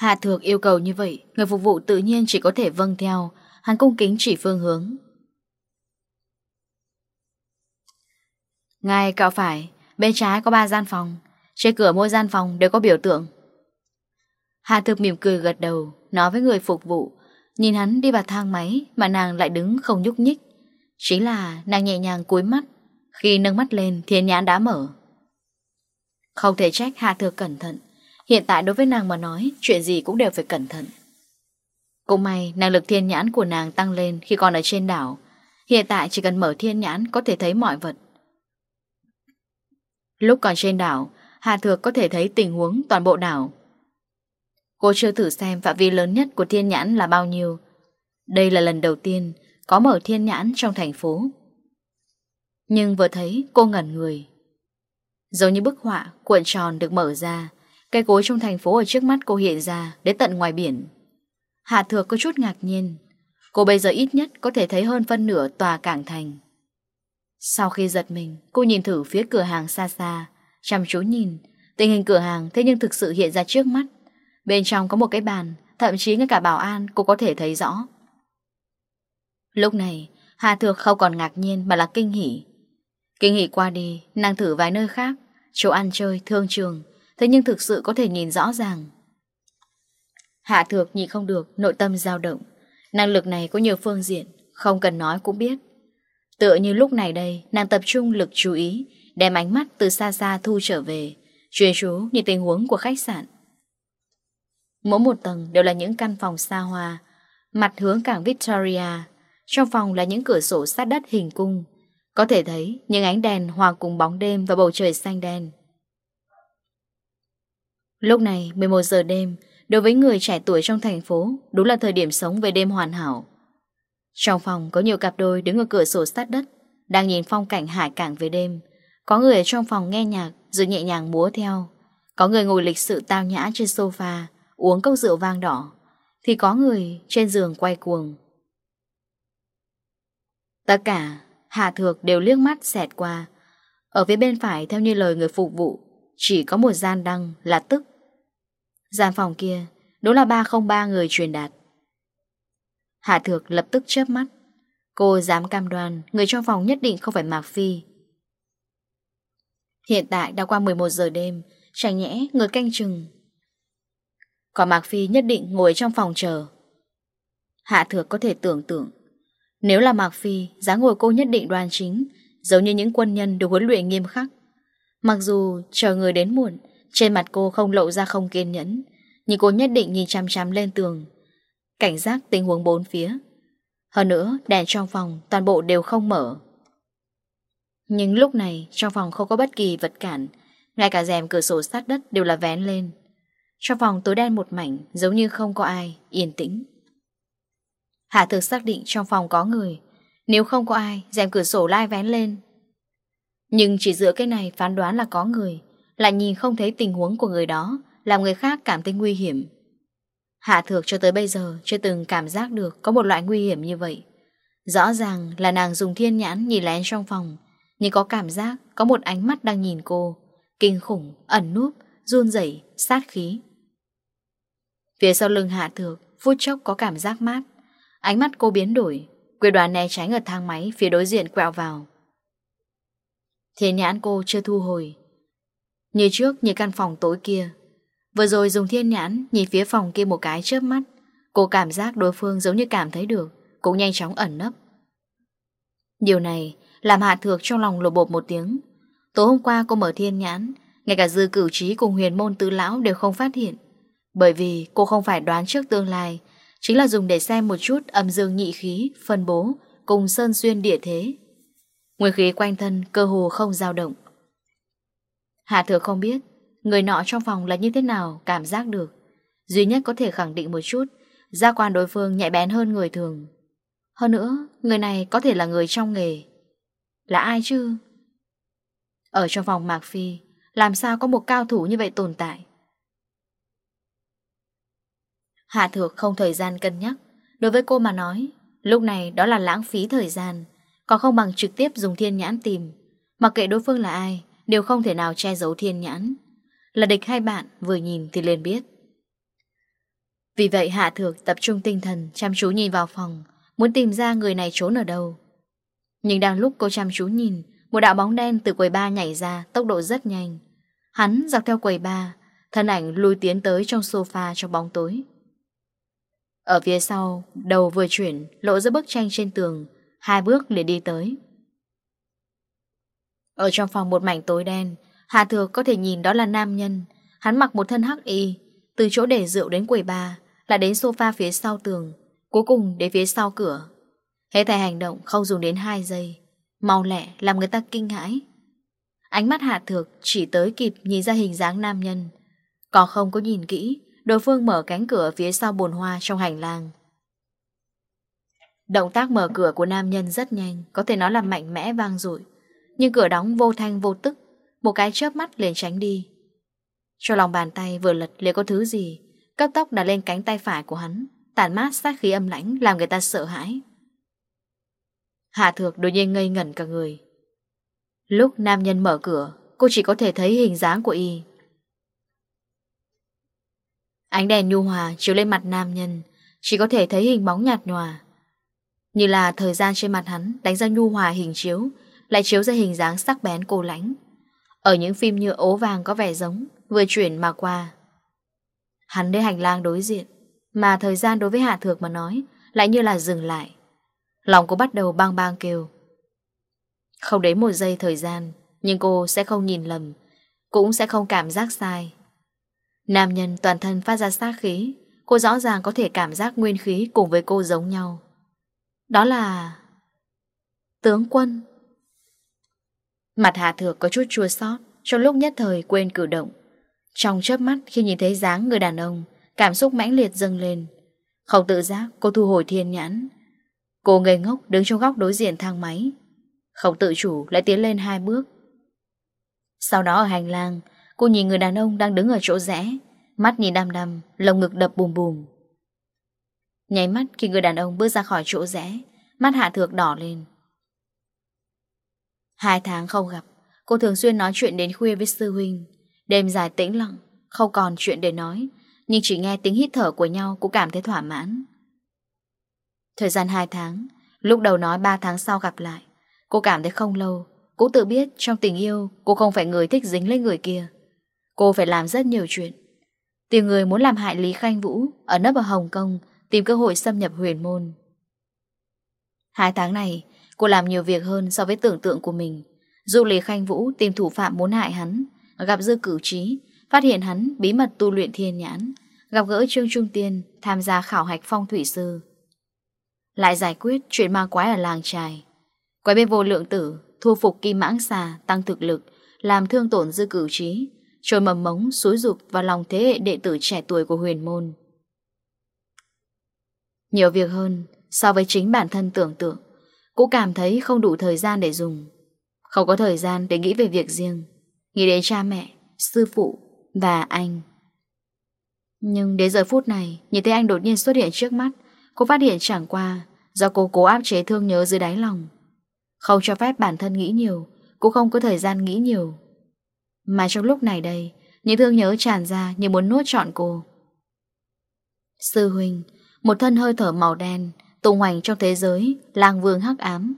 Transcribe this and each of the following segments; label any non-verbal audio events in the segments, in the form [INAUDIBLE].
Hạ Thược yêu cầu như vậy, người phục vụ tự nhiên chỉ có thể vâng theo, hắn cung kính chỉ phương hướng. Ngài cạo phải, bên trái có ba gian phòng, trên cửa mỗi gian phòng đều có biểu tượng. Hà Thực mỉm cười gật đầu, nói với người phục vụ, nhìn hắn đi vào thang máy mà nàng lại đứng không nhúc nhích. Chính là nàng nhẹ nhàng cúi mắt, khi nâng mắt lên thiên nhãn đã mở. Không thể trách Hà Thực cẩn thận, hiện tại đối với nàng mà nói chuyện gì cũng đều phải cẩn thận. Cũng may năng lực thiên nhãn của nàng tăng lên khi còn ở trên đảo, hiện tại chỉ cần mở thiên nhãn có thể thấy mọi vật. Lúc còn trên đảo, Hà Thược có thể thấy tình huống toàn bộ đảo Cô chưa thử xem phạm vi lớn nhất của thiên nhãn là bao nhiêu. Đây là lần đầu tiên có mở thiên nhãn trong thành phố. Nhưng vừa thấy cô ngẩn người. Giống như bức họa cuộn tròn được mở ra, cây cối trong thành phố ở trước mắt cô hiện ra đến tận ngoài biển. Hạ Thược có chút ngạc nhiên. Cô bây giờ ít nhất có thể thấy hơn phân nửa tòa cảng thành. Sau khi giật mình, cô nhìn thử phía cửa hàng xa xa, chăm chú nhìn, tình hình cửa hàng thế nhưng thực sự hiện ra trước mắt Bên trong có một cái bàn Thậm chí ngay cả bảo an cũng có thể thấy rõ. Lúc này Hà Thược không còn ngạc nhiên mà là kinh hỉ. Kinh hỉ qua đi Nàng thử vài nơi khác Chỗ ăn chơi, thương trường Thế nhưng thực sự có thể nhìn rõ ràng. Hạ Thược nhìn không được Nội tâm dao động. Năng lực này có nhiều phương diện Không cần nói cũng biết. Tựa như lúc này đây Nàng tập trung lực chú ý Đem ánh mắt từ xa xa thu trở về Chuyên chú nhìn tình huống của khách sạn. Mỗi một tầng đều là những căn phòng xa hoa, mặt hướng cảng Victoria. Trong phòng là những cửa sổ sát đất hình cung. Có thể thấy những ánh đèn hòa cùng bóng đêm và bầu trời xanh đen. Lúc này 11 giờ đêm, đối với người trẻ tuổi trong thành phố, đúng là thời điểm sống về đêm hoàn hảo. Trong phòng có nhiều cặp đôi đứng ở cửa sổ sát đất, đang nhìn phong cảnh hải cảng về đêm. Có người ở trong phòng nghe nhạc rồi nhẹ nhàng múa theo. Có người ngồi lịch sự tao nhã trên sofa, uống cốc rượu vang đỏ, thì có người trên giường quay cuồng. Tất cả, Hà Thược đều liếc mắt xẹt qua. Ở phía bên phải theo như lời người phục vụ, chỉ có một gian đăng là tức. Gian phòng kia, đúng là 303 người truyền đạt. Hà Thược lập tức chớp mắt. Cô dám cam đoan người trong phòng nhất định không phải Mạc Phi. Hiện tại đã qua 11 giờ đêm, chẳng nhẽ người canh chừng còn Mạc Phi nhất định ngồi trong phòng chờ. Hạ thược có thể tưởng tượng, Nếu là Mạc Phi, Giá ngồi cô nhất định đoan chính, Giống như những quân nhân được huấn luyện nghiêm khắc. Mặc dù chờ người đến muộn, Trên mặt cô không lộ ra không kiên nhẫn, Nhưng cô nhất định nhìn chăm chăm lên tường, Cảnh giác tình huống bốn phía. Hơn nữa, đèn trong phòng Toàn bộ đều không mở. Nhưng lúc này, trong phòng không có bất kỳ vật cản, Ngay cả rèm cửa sổ sát đất đều là vén lên. Trong phòng tối đen một mảnh Giống như không có ai, yên tĩnh. Hạ thực xác định trong phòng có người. Nếu không có ai rèm cửa sổ lai vén lên. Nhưng chỉ dựa cái này phán đoán là có người Lại nhìn không thấy tình huống của người đó Làm người khác cảm thấy nguy hiểm. Hạ thược cho tới bây giờ Chưa từng cảm giác được có một loại nguy hiểm như vậy. Rõ ràng là nàng dùng thiên nhãn nhìn lén trong phòng Nhưng có cảm giác có một ánh mắt đang nhìn cô Kinh khủng, ẩn núp, run rẩy sát khí. Phía sau lưng Hạ Thược, phút chốc có cảm giác mát. Ánh mắt cô biến đổi, quyết đoán né tránh ở thang máy phía đối diện quẹo vào. thiên nhãn cô chưa thu hồi. Như trước như căn phòng tối kia. Vừa rồi dùng thiên nhãn nhìn phía phòng kia một cái chớp mắt. Cô cảm giác đối phương giống như cảm thấy được, cũng nhanh chóng ẩn nấp. Điều này làm Hạ Thược trong lòng lộ bột một tiếng. Tối hôm qua cô mở thiên nhãn, ngay cả dư cửu trí cùng huyền môn tứ lão đều không phát hiện. Bởi vì cô không phải đoán trước tương lai, chính là dùng để xem một chút âm dương nhị khí, phân bố, cùng sơn xuyên địa thế. Nguyên khí quanh thân cơ hồ không dao động. Hạ thừa không biết, người nọ trong phòng là như thế nào cảm giác được. Duy nhất có thể khẳng định một chút, gia quan đối phương nhạy bén hơn người thường. Hơn nữa, người này có thể là người trong nghề. Là ai chứ? Ở trong phòng Mạc Phi, làm sao có một cao thủ như vậy tồn tại? Hạ Thược không thời gian cân nhắc. Đối với cô mà nói, Lúc này đó là lãng phí thời gian, Còn không bằng trực tiếp dùng thiên nhãn tìm. Mặc kệ đối phương là ai, Đều không thể nào che giấu thiên nhãn. Là địch hay bạn, vừa nhìn thì liền biết. Vì vậy Hạ Thược tập trung tinh thần, Chăm chú nhìn vào phòng, Muốn tìm ra người này trốn ở đâu. Nhưng đang lúc cô chăm chú nhìn, Một đạo bóng đen từ quầy ba nhảy ra, Tốc độ rất nhanh. Hắn dọc theo quầy ba, Thân ảnh lùi tiến tới trong sofa trong bóng tối. Ở phía sau, đầu vừa chuyển, lộ ra bức tranh trên tường, hai bước liền đi tới. Ở trong phòng một mảnh tối đen, Hà Thược có thể nhìn đó là nam nhân. Hắn mặc một thân hắc y, từ chỗ để rượu đến quầy bà, lại đến sofa phía sau tường, cuối cùng đến phía sau cửa. Hết thầy hành động không dùng đến 2 giây, mau lẹ làm người ta kinh hãi. Ánh mắt hà Thược chỉ tới kịp nhìn ra hình dáng nam nhân, còn không có nhìn kỹ, Đối phương mở cánh cửa phía sau bồn hoa trong hành lang. Động tác mở cửa của nam nhân rất nhanh, Có thể nói là mạnh mẽ vang dội. Nhưng cửa đóng vô thanh vô tức, Một cái chớp mắt liền tránh đi. Cho lòng bàn tay vừa lật liệu có thứ gì, Cấp tóc đặt lên cánh tay phải của hắn, Tản mát sát khí âm lãnh, Làm người ta sợ hãi. Hạ thược đột nhiên ngây ngẩn cả người. Lúc nam nhân mở cửa, Cô chỉ có thể thấy hình dáng của y. Ánh đèn nhu hòa chiếu lên mặt nam nhân, Chỉ có thể thấy hình bóng nhạt nhòa. Như là thời gian trên mặt hắn Đánh ra nhu hòa hình chiếu, Lại chiếu ra hình dáng sắc bén cô lãnh. Ở những phim như ố vàng có vẻ giống, Vừa chuyển mà qua, Hắn đến hành lang đối diện, Mà thời gian đối với Hạ Thược mà nói Lại như là dừng lại. Lòng cô bắt đầu bang bang kêu. Không đến một giây thời gian, Nhưng cô sẽ không nhìn lầm, Cũng sẽ không cảm giác sai. Nam nhân toàn thân phát ra sát khí. Cô rõ ràng có thể cảm giác nguyên khí cùng với cô giống nhau. Đó là... Tướng quân. Mặt Hà Thược có chút chua xót, Trong lúc nhất thời quên cử động. Trong chớp mắt khi nhìn thấy dáng người đàn ông Cảm xúc mãnh liệt dâng lên. Không tự giác cô thu hồi thiên nhãn. Cô ngây ngốc đứng trong góc đối diện thang máy. Không tự chủ lại tiến lên hai bước. Sau đó ở hành lang Cô nhìn người đàn ông đang đứng ở chỗ rẽ, Mắt nhìn đăm đăm, Lồng ngực đập bùm bùm. Nháy mắt khi người đàn ông bước ra khỏi chỗ rẽ, Mắt hạ thược đỏ lên. Hai tháng không gặp, Cô thường xuyên nói chuyện đến khuya với sư huynh. Đêm dài tĩnh lặng, Không còn chuyện để nói, Nhưng chỉ nghe tiếng hít thở của nhau Cũng cảm thấy thỏa mãn. Thời gian 2 tháng, Lúc đầu nói 3 tháng sau gặp lại, Cô cảm thấy không lâu. Cũng tự biết trong tình yêu, Cô không phải người thích dính lấy người kia. Cô phải làm rất nhiều chuyện. Tìm người muốn làm hại Lý Khanh Vũ Ở nấp ở Hồng Kông, Tìm cơ hội xâm nhập huyền môn. Hai tháng này, Cô làm nhiều việc hơn so với tưởng tượng của mình. Dù Lý Khanh Vũ tìm thủ phạm muốn hại hắn, Gặp dư cử trí, Phát hiện hắn bí mật tu luyện thiên nhãn, Gặp gỡ Trương Trung Tiên, Tham gia khảo hạch phong thủy sư. Lại giải quyết chuyện ma quái ở làng trài. Quái bên vô lượng tử, Thu phục kim mãng xà, tăng thực lực, Làm thương tổn dư cử trí trôi mầm mống xúi dục vào lòng thế hệ đệ tử trẻ tuổi của huyền môn. Nhiều việc hơn so với chính bản thân tưởng tượng, cũng cảm thấy không đủ thời gian để dùng. Không có thời gian để nghĩ về việc riêng, nghĩ đến cha mẹ, sư phụ và anh. Nhưng đến giờ phút này, nhìn thấy anh đột nhiên xuất hiện trước mắt, cô phát hiện chẳng qua do cô cố áp chế thương nhớ dưới đáy lòng. Không cho phép bản thân nghĩ nhiều, cô không có thời gian nghĩ nhiều. Mà trong lúc này đây, Những thương nhớ tràn ra như muốn nuốt trọn cô. Sư huynh Một thân hơi thở màu đen Tùng hoành trong thế giới Làng vương hắc ám.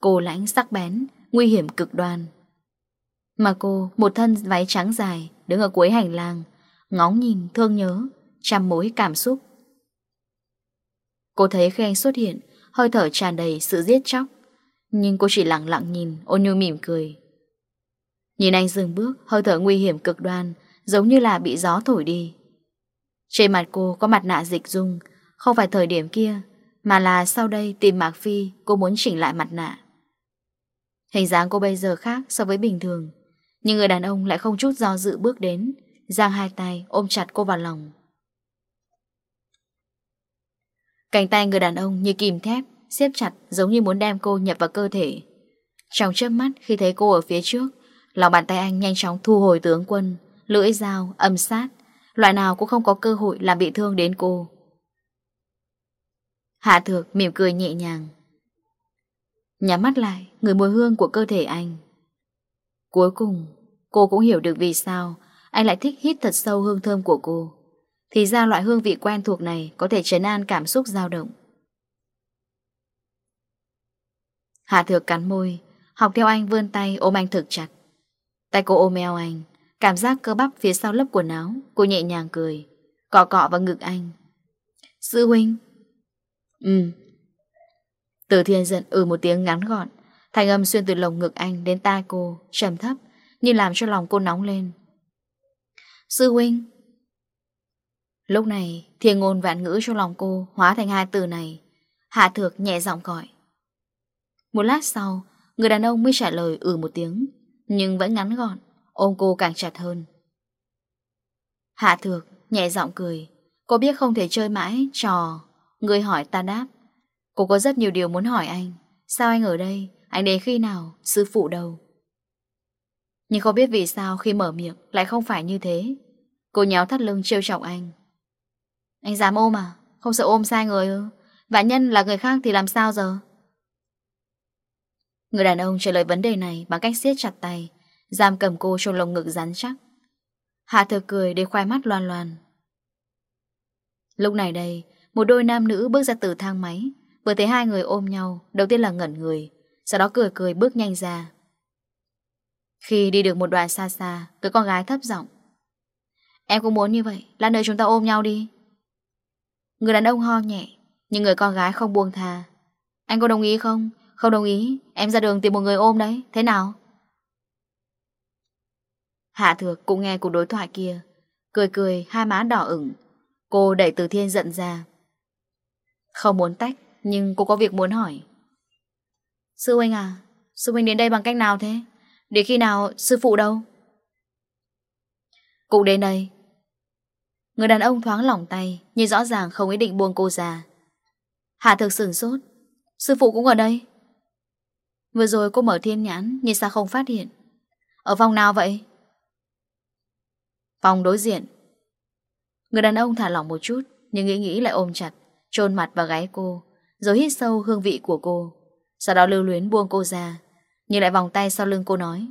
Cô lãnh sắc bén, Nguy hiểm cực đoan. Mà cô, một thân váy trắng dài, Đứng ở cuối hành lang, Ngóng nhìn, thương nhớ, Trăm mối cảm xúc. Cô thấy khi anh xuất hiện, Hơi thở tràn đầy sự giết chóc. Nhưng cô chỉ lặng lặng nhìn, Ôn nhu mỉm cười. Nhìn anh dừng bước, hơi thở nguy hiểm cực đoan, giống như là bị gió thổi đi. Trên mặt cô có mặt nạ dịch dung, không phải thời điểm kia, mà là sau đây tìm Mạc Phi, cô muốn chỉnh lại mặt nạ. Hình dáng cô bây giờ khác so với bình thường, nhưng người đàn ông lại không chút do dự bước đến, giang hai tay ôm chặt cô vào lòng. Cánh tay người đàn ông như kìm thép, xếp chặt giống như muốn đem cô nhập vào cơ thể. Trong chớp mắt khi thấy cô ở phía trước, Lòng bàn tay anh nhanh chóng thu hồi tướng quân Lưỡi dao, âm sát. Loại nào cũng không có cơ hội làm bị thương đến cô. Hạ thược mỉm cười nhẹ nhàng. Nhắm mắt lại Người mùi hương của cơ thể anh. Cuối cùng Cô cũng hiểu được vì sao Anh lại thích hít thật sâu hương thơm của cô. Thì ra loại hương vị quen thuộc này Có thể trấn an cảm xúc dao động. Hạ thược cắn môi Học theo anh vươn tay ôm anh thực chặt. Tay cô ôm eo anh, Cảm giác cơ bắp phía sau lớp quần áo, Cô nhẹ nhàng cười, Cọ cọ vào ngực anh. Sư huynh. Ừ. Từ thiên giận ừ một tiếng ngắn gọn Thành âm xuyên từ lồng ngực anh đến tai cô, trầm thấp, như làm cho lòng cô nóng lên. Sư huynh. Lúc này, Thiên ngôn vạn ngữ trong lòng cô Hóa thành hai từ này. Hạ thược nhẹ giọng gọi. Một lát sau, Người đàn ông mới trả lời ừ một tiếng. Nhưng vẫn ngắn gọn, Ôm cô càng chặt hơn. Hạ thược nhẹ giọng cười, Cô biết không thể chơi mãi Trò? Người hỏi ta đáp, Cô có rất nhiều điều muốn hỏi anh. Sao anh ở đây? Anh đến khi nào? Sư phụ đâu? Nhưng không biết vì sao khi mở miệng Lại không phải như thế. Cô nhéo thắt lưng trêu chọc anh. Anh dám ôm à? Không sợ ôm sai người ư? Vạn nhân là người khác thì làm sao giờ? Người đàn ông trả lời vấn đề này bằng cách siết chặt tay, giam cầm cô trong lồng ngực rắn chắc. Hạ thờ cười để khoai mắt loan loan. Lúc này đây, một đôi nam nữ bước ra từ thang máy, vừa thấy hai người ôm nhau, đầu tiên là ngẩn người, sau đó cười cười bước nhanh ra. Khi đi được một đoạn xa xa, cứ con gái thấp giọng Em cũng muốn như vậy, lát nơi chúng ta ôm nhau đi. Người đàn ông ho nhẹ, nhưng người con gái không buông thà. Anh có đồng ý không? Không đồng ý. Em ra đường tìm một người ôm đấy. Thế nào? Hạ thược cũng nghe cuộc đối thoại kia. Cười cười, hai má đỏ ửng. Cô đẩy từ thiên giận ra. Không muốn tách, Nhưng cô có việc muốn hỏi. Sư huynh à Sư huynh đến đây bằng cách nào thế? Để khi nào sư phụ đâu? Cụ đến đây. Người đàn ông thoáng lỏng tay nhìn rõ ràng không ý định buông cô ra. Hạ thực sửng sốt. Sư phụ cũng ở đây. Vừa rồi cô mở thiên nhãn Nhưng sao không phát hiện? Ở phòng nào vậy? Phòng đối diện. Người đàn ông thả lỏng một chút, Nhưng nghĩ nghĩ lại ôm chặt, chôn mặt vào gái cô, Rồi hít sâu hương vị của cô. Sau đó lưu luyến buông cô ra Nhưng lại vòng tay sau lưng cô nói,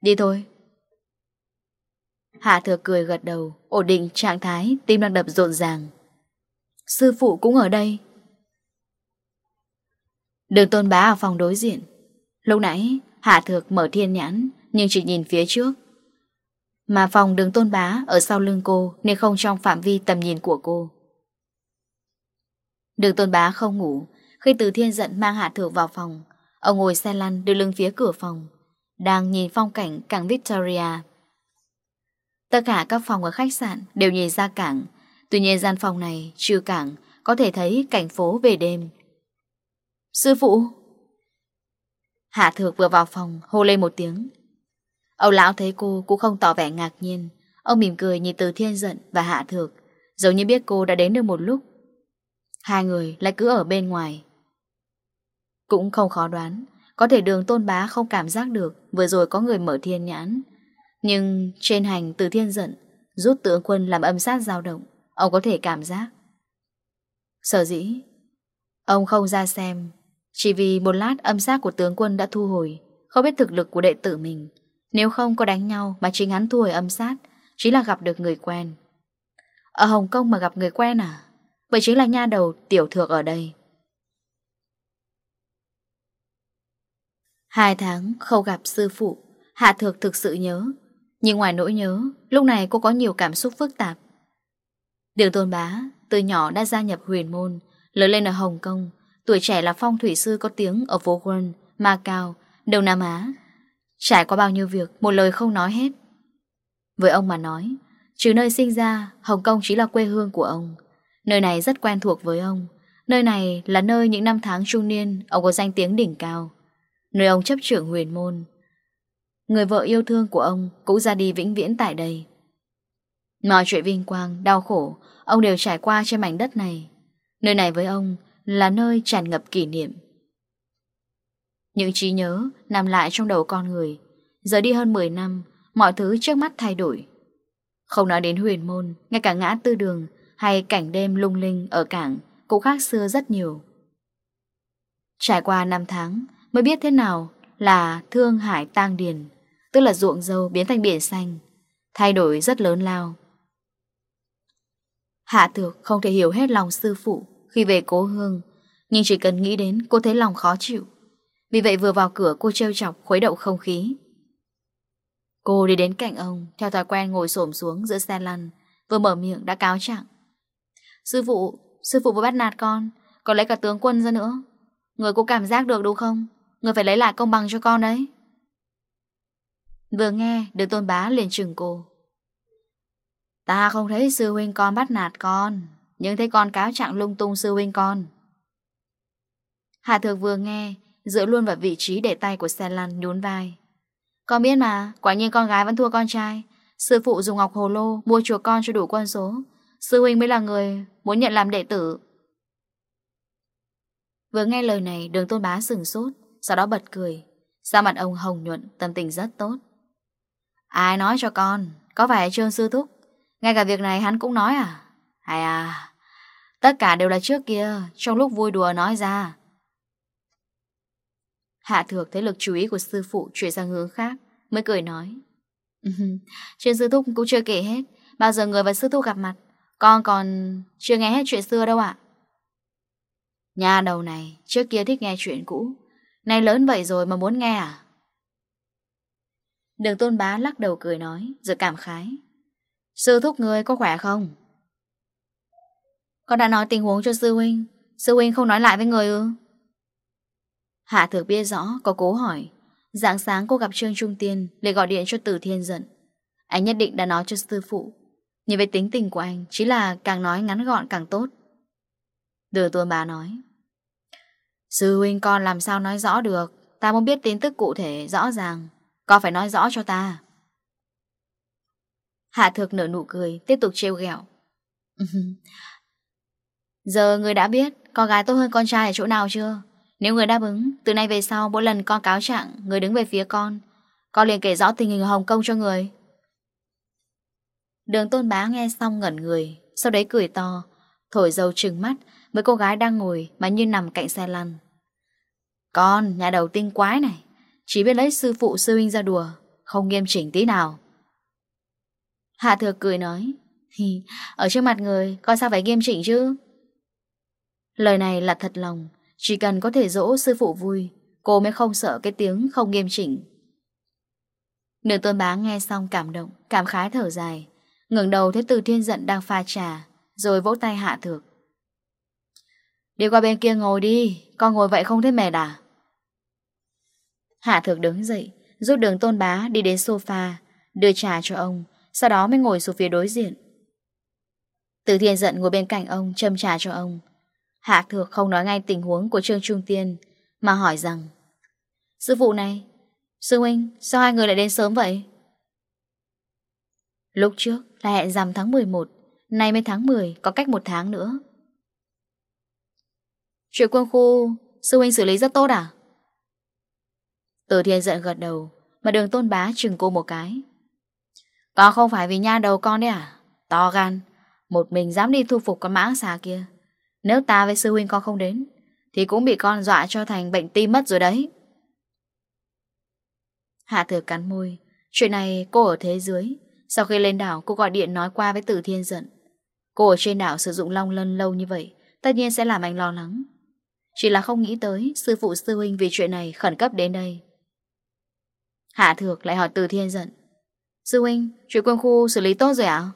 Đi thôi. Hạ thừa cười gật đầu, Ổn định trạng thái, Tim đang đập rộn ràng. Sư phụ cũng ở đây. Đường tôn bá ở phòng đối diện. Lúc nãy, Hạ Thược mở thiên nhãn, nhưng chỉ nhìn phía trước. Mà phòng đường tôn bá ở sau lưng cô nên không trong phạm vi tầm nhìn của cô. Đường tôn bá không ngủ, khi từ thiên giận mang Hạ Thược vào phòng, ông ngồi xe lăn đưa lưng phía cửa phòng, đang nhìn phong cảnh cảng Victoria. Tất cả các phòng ở khách sạn đều nhìn ra cảng, tuy nhiên gian phòng này trừ cảng có thể thấy cảnh phố về đêm. Sư phụ! Hạ Thược vừa vào phòng hô lên một tiếng. Ông lão thấy cô cũng không tỏ vẻ ngạc nhiên. Ông mỉm cười nhìn từ thiên giận và Hạ Thược, giống như biết cô đã đến được một lúc. Hai người lại cứ ở bên ngoài. Cũng không khó đoán, có thể đường tôn bá không cảm giác được vừa rồi có người mở thiên nhãn. Nhưng trên hành từ thiên giận, rút tượng quân làm âm sát dao động, ông có thể cảm giác. Sở dĩ, ông không ra xem chỉ vì một lát âm giác của tướng quân đã thu hồi, Không biết thực lực của đệ tử mình. Nếu không có đánh nhau mà chính hắn thu hồi âm sát, Chính là gặp được người quen. Ở Hồng Kông mà gặp người quen à? Vậy chính là nha đầu tiểu thược ở đây. Hai tháng không gặp sư phụ, Hạ thược thực sự nhớ. Nhưng ngoài nỗi nhớ, Lúc này cô có nhiều cảm xúc phức tạp. Đường tôn bá Từ nhỏ đã gia nhập huyền môn, Lớn lên ở Hồng Kông. Tuổi trẻ là phong thủy sư có tiếng ở phố Won, Macau, Đông Nam Á. Trải qua bao nhiêu việc, một lời không nói hết. Với ông mà nói, trừ nơi sinh ra, Hồng Kông chỉ là quê hương của ông. Nơi này rất quen thuộc với ông. Nơi này là nơi những năm tháng trung niên, ông có danh tiếng đỉnh cao. Nơi ông chấp trưởng huyền môn. Người vợ yêu thương của ông cũng ra đi vĩnh viễn tại đây. Mọi chuyện vinh quang, đau khổ, ông đều trải qua trên mảnh đất này. Nơi này với ông là nơi tràn ngập kỷ niệm. Những trí nhớ nằm lại trong đầu con người. Giờ đi hơn 10 năm, mọi thứ trước mắt thay đổi. Không nói đến huyền môn, ngay cả ngã tư đường hay cảnh đêm lung linh ở cảng cũng khác xưa rất nhiều. Trải qua năm tháng mới biết thế nào là thương hải tang điền, tức là ruộng dâu biến thành biển xanh, thay đổi rất lớn lao. Hạ thược không thể hiểu hết lòng sư phụ, khi về cố hương Nhưng chỉ cần nghĩ đến cô thấy lòng khó chịu. Vì vậy vừa vào cửa cô trêu chọc khuấy động không khí. Cô đi đến cạnh ông Theo thói quen ngồi xổm xuống giữa xe lăn Vừa mở miệng đã cáo trạng. Sư phụ, sư phụ vừa bắt nạt con Còn lấy cả tướng quân ra nữa. Người có cảm giác được đúng không? Người phải lấy lại công bằng cho con đấy. Vừa nghe được tôn bá liền trừng cô. Ta không thấy sư huynh con bắt nạt con. Nhưng thấy con cáo trạng lung tung sư huynh con. Hạ thược vừa nghe, Dựa luôn vào vị trí để tay của xe lăn nhún vai. Con biết mà, Quả nhiên con gái vẫn thua con trai. Sư phụ dùng ngọc hồ lô Mua chuộc con cho đủ quân số. Sư huynh mới là người muốn nhận làm đệ tử. Vừa nghe lời này, đường tôn bá sừng sốt, Sau đó bật cười. Sao mặt ông hồng nhuận, tâm tình rất tốt. Ai nói cho con, Có phải trương sư thúc? Ngay cả việc này hắn cũng nói à? Hay à Tất cả đều là trước kia, Trong lúc vui đùa nói ra. Hạ thược thấy lực chú ý của sư phụ Chuyển sang hướng khác, Mới cười nói. Chuyện sư thúc cũng chưa kể hết, Bao giờ người và sư thúc gặp mặt, Con còn chưa nghe hết chuyện xưa đâu ạ? Nhà đầu này, Trước kia thích nghe chuyện cũ, Nay lớn vậy rồi mà muốn nghe à? Đường tôn bá lắc đầu cười nói, Rồi cảm khái. Sư thúc người có khỏe không? Con đã nói tình huống cho sư huynh. Sư huynh không nói lại với người ư? Hạ thược biết rõ, Có cố hỏi. Dạng sáng cô gặp Trương Trung Tiên Lại gọi điện cho Tử Thiên giận. Anh nhất định đã nói cho sư phụ. Nhưng về tính tình của anh, Chỉ là càng nói ngắn gọn càng tốt. Đưa tuôn bà nói. Sư huynh con làm sao nói rõ được? Ta muốn biết tin tức cụ thể, rõ ràng. Con phải nói rõ cho ta. Hạ thược nở nụ cười, Tiếp tục trêu ghẹo. [LAUGHS] Giờ người đã biết con gái tốt hơn con trai ở chỗ nào chưa? Nếu người đáp ứng, từ nay về sau mỗi lần con cáo trạng, người đứng về phía con. Con liền kể rõ tình hình ở Hồng Kông cho người. Đường tôn bá nghe xong ngẩn người, sau đấy cười to, thổi dầu trừng mắt với cô gái đang ngồi mà như nằm cạnh xe lăn. Con, nhà đầu tinh quái này, chỉ biết lấy sư phụ sư huynh ra đùa, không nghiêm chỉnh tí nào. Hạ thừa cười nói, ở trước mặt người, con sao phải nghiêm chỉnh chứ? Lời này là thật lòng, chỉ cần có thể dỗ sư phụ vui, cô mới không sợ cái tiếng không nghiêm chỉnh. Nữ tôn bá nghe xong cảm động, cảm khái thở dài, ngừng đầu thấy từ thiên giận đang pha trà, rồi vỗ tay hạ thược. Đi qua bên kia ngồi đi, con ngồi vậy không thấy mệt à? Hạ thược đứng dậy, giúp đường tôn bá đi đến sofa, đưa trà cho ông, sau đó mới ngồi xuống phía đối diện. Từ thiên giận ngồi bên cạnh ông, châm trà cho ông, Hạ Thược không nói ngay tình huống của Trương Trung Tiên, Mà hỏi rằng, Sư phụ này, Sư huynh, sao hai người lại đến sớm vậy? Lúc trước là hẹn rằm tháng 11 Nay mới tháng 10 Có cách một tháng nữa. Chuyện quân khu, Sư huynh xử lý rất tốt à? Từ thiên giận gật đầu, Mà đường tôn bá chừng cô một cái. Có không phải vì nha đầu con đấy à? To gan, Một mình dám đi thu phục con mã xà kia nếu ta với sư huynh con không đến, Thì cũng bị con dọa cho thành bệnh tim mất rồi đấy. Hạ thừa cắn môi. Chuyện này cô ở thế dưới Sau khi lên đảo cô gọi điện nói qua với tử thiên giận. Cô ở trên đảo sử dụng long lân lâu như vậy, Tất nhiên sẽ làm anh lo lắng. Chỉ là không nghĩ tới Sư phụ sư huynh vì chuyện này khẩn cấp đến đây. Hạ thược lại hỏi từ thiên giận. Sư huynh, Chuyện quân khu xử lý tốt rồi ạ?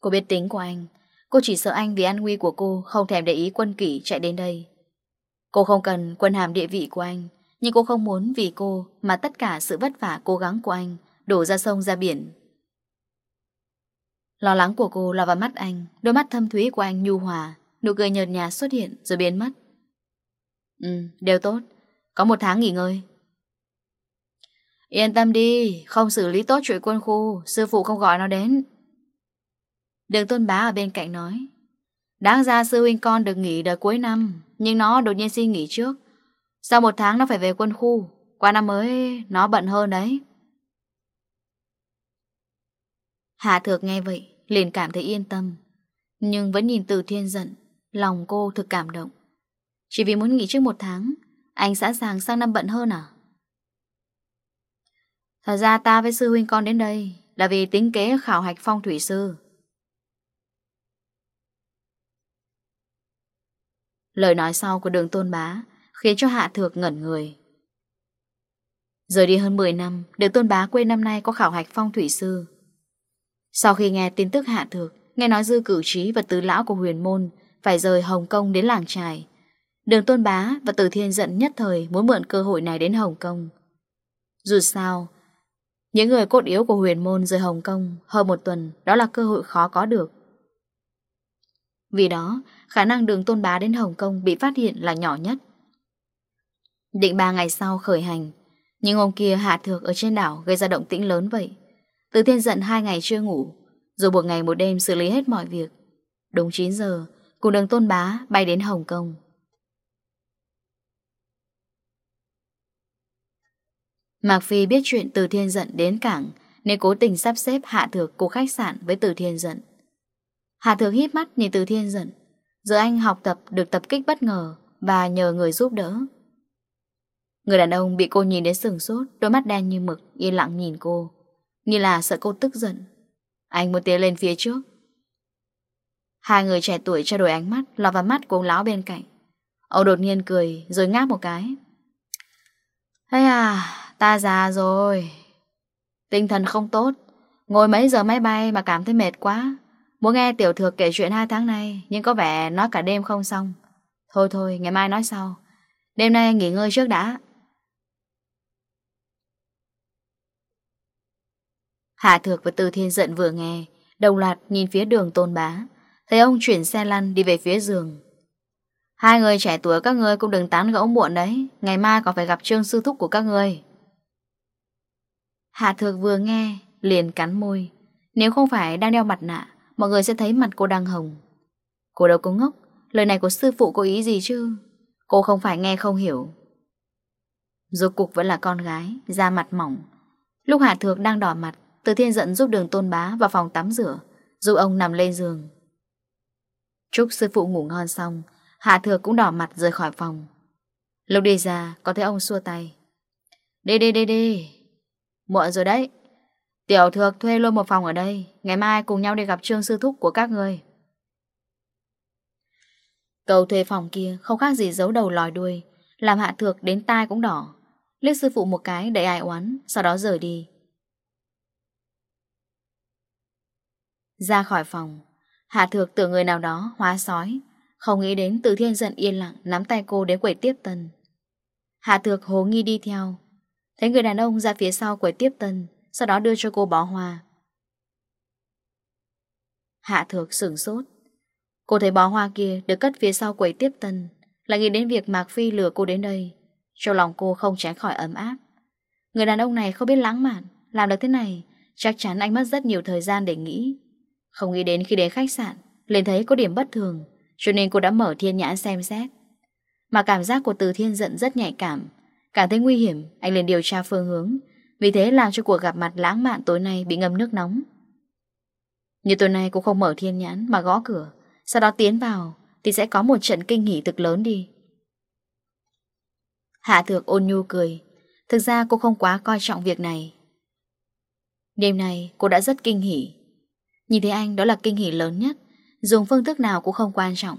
Cô biết tính của anh Cô chỉ sợ anh vì an nguy của cô Không thèm để ý quân kỷ chạy đến đây. Cô không cần quân hàm địa vị của anh Nhưng cô không muốn vì cô Mà tất cả sự vất vả cố gắng của anh Đổ ra sông ra biển. Lo lắng của cô là vào mắt anh Đôi mắt thâm thúy của anh nhu hòa Nụ cười nhợt nhạt xuất hiện rồi biến mất. Ừ, đều tốt Có một tháng nghỉ ngơi. Yên tâm đi Không xử lý tốt chuyện quân khu Sư phụ không gọi nó đến đường tôn bá ở bên cạnh nói, Đáng ra sư huynh con được nghỉ đợt cuối năm, Nhưng nó đột nhiên xin nghỉ trước. Sau một tháng nó phải về quân khu, Qua năm mới nó bận hơn đấy. Hạ thược nghe vậy, Liền cảm thấy yên tâm, Nhưng vẫn nhìn từ thiên giận, Lòng cô thực cảm động. Chỉ vì muốn nghỉ trước một tháng, Anh sẵn sàng sang năm bận hơn à? Thật ra ta với sư huynh con đến đây Là vì tính kế khảo hạch phong thủy sư. Lời nói sau của đường tôn bá khiến cho Hạ Thược ngẩn người. Rời đi hơn 10 năm, đường tôn bá quê năm nay có khảo hạch phong thủy sư. Sau khi nghe tin tức Hạ Thược, nghe nói dư cử trí và tứ lão của huyền môn phải rời Hồng Kông đến làng trài. Đường tôn bá và từ thiên giận nhất thời muốn mượn cơ hội này đến Hồng Kông. Dù sao, những người cốt yếu của huyền môn rời Hồng Kông hơn một tuần đó là cơ hội khó có được. Vì đó, khả năng đường Tôn Bá đến Hồng Kông bị phát hiện là nhỏ nhất. Định ba ngày sau khởi hành, nhưng hôm kia hạ thược ở trên đảo gây ra động tĩnh lớn vậy. Từ thiên giận hai ngày chưa ngủ, rồi buộc ngày một đêm xử lý hết mọi việc. Đúng 9 giờ, cùng đường Tôn Bá bay đến Hồng Kông. Mạc Phi biết chuyện từ thiên giận đến cảng, nên cố tình sắp xếp hạ thược của khách sạn với từ thiên giận. Hạ thược hít mắt nhìn từ thiên giận. Giờ anh học tập, được tập kích bất ngờ Và nhờ người giúp đỡ. Người đàn ông bị cô nhìn đến sừng sốt, Đôi mắt đen như mực, Yên lặng nhìn cô, Như là sợ cô tức giận. Anh muốn tiến lên phía trước. Hai người trẻ tuổi trao đổi ánh mắt, Lọt vào mắt của ông lão bên cạnh. Ông đột nhiên cười, rồi ngáp một cái. Hay à Ta già rồi. Tinh thần không tốt. Ngồi mấy giờ máy bay mà cảm thấy mệt quá. Muốn nghe tiểu thừa kể chuyện hai tháng nay, Nhưng có vẻ nói cả đêm không xong. Thôi thôi, ngày mai nói sau. Đêm nay nghỉ ngơi trước đã. Hạ Thược và Từ Thiên giận vừa nghe, Đồng loạt nhìn phía đường tôn bá. Thấy ông chuyển xe lăn đi về phía giường. Hai người trẻ tuổi các ngươi cũng đừng tán gẫu muộn đấy. Ngày mai còn phải gặp trương sư thúc của các ngươi. Hạ Thược vừa nghe, Liền cắn môi. Nếu không phải đang đeo mặt nạ mọi người sẽ thấy mặt cô đang hồng. Cô đâu có ngốc, lời này của sư phụ có ý gì chứ? Cô không phải nghe không hiểu. Rốt cục vẫn là con gái, da mặt mỏng. Lúc Hạ Thược đang đỏ mặt, Từ Thiên Dẫn giúp đường tôn bá vào phòng tắm rửa, dù ông nằm lên giường. Chúc sư phụ ngủ ngon xong, Hạ Thược cũng đỏ mặt rời khỏi phòng. Lúc đi ra, có thấy ông xua tay. Đi đi đi đi. Muộn rồi đấy, Tiểu thược thuê luôn một phòng ở đây. Ngày mai cùng nhau đi gặp trương sư thúc của các người Cầu thuê phòng kia không khác gì giấu đầu lòi đuôi, Làm hạ thược đến tai cũng đỏ. Liếc sư phụ một cái để ai oán, Sau đó rời đi. Ra khỏi phòng, Hạ thược tưởng người nào đó hóa sói, Không nghĩ đến từ thiên giận yên lặng Nắm tay cô đến quầy tiếp tân. Hạ thược hố nghi đi theo. Thấy người đàn ông ra phía sau quầy tiếp tân sau đó đưa cho cô bó hoa. Hạ thược sửng sốt. Cô thấy bó hoa kia được cất phía sau quầy tiếp tân, Lại nghĩ đến việc Mạc Phi lừa cô đến đây. Trong lòng cô không tránh khỏi ấm áp. Người đàn ông này không biết lãng mạn, Làm được thế này, Chắc chắn anh mất rất nhiều thời gian để nghĩ. Không nghĩ đến khi đến khách sạn, liền thấy có điểm bất thường, Cho nên cô đã mở thiên nhãn xem xét. Mà cảm giác của từ thiên giận rất nhạy cảm. Cảm thấy nguy hiểm, Anh liền điều tra phương hướng vì thế làm cho cuộc gặp mặt lãng mạn tối nay bị ngâm nước nóng. Như tối nay cũng không mở thiên nhãn mà gõ cửa, Sau đó tiến vào Thì sẽ có một trận kinh nghỉ thực lớn đi. Hạ thược ôn nhu cười, Thực ra cô không quá coi trọng việc này. Đêm nay cô đã rất kinh hỉ. Nhìn thấy anh đó là kinh hỉ lớn nhất, Dùng phương thức nào cũng không quan trọng.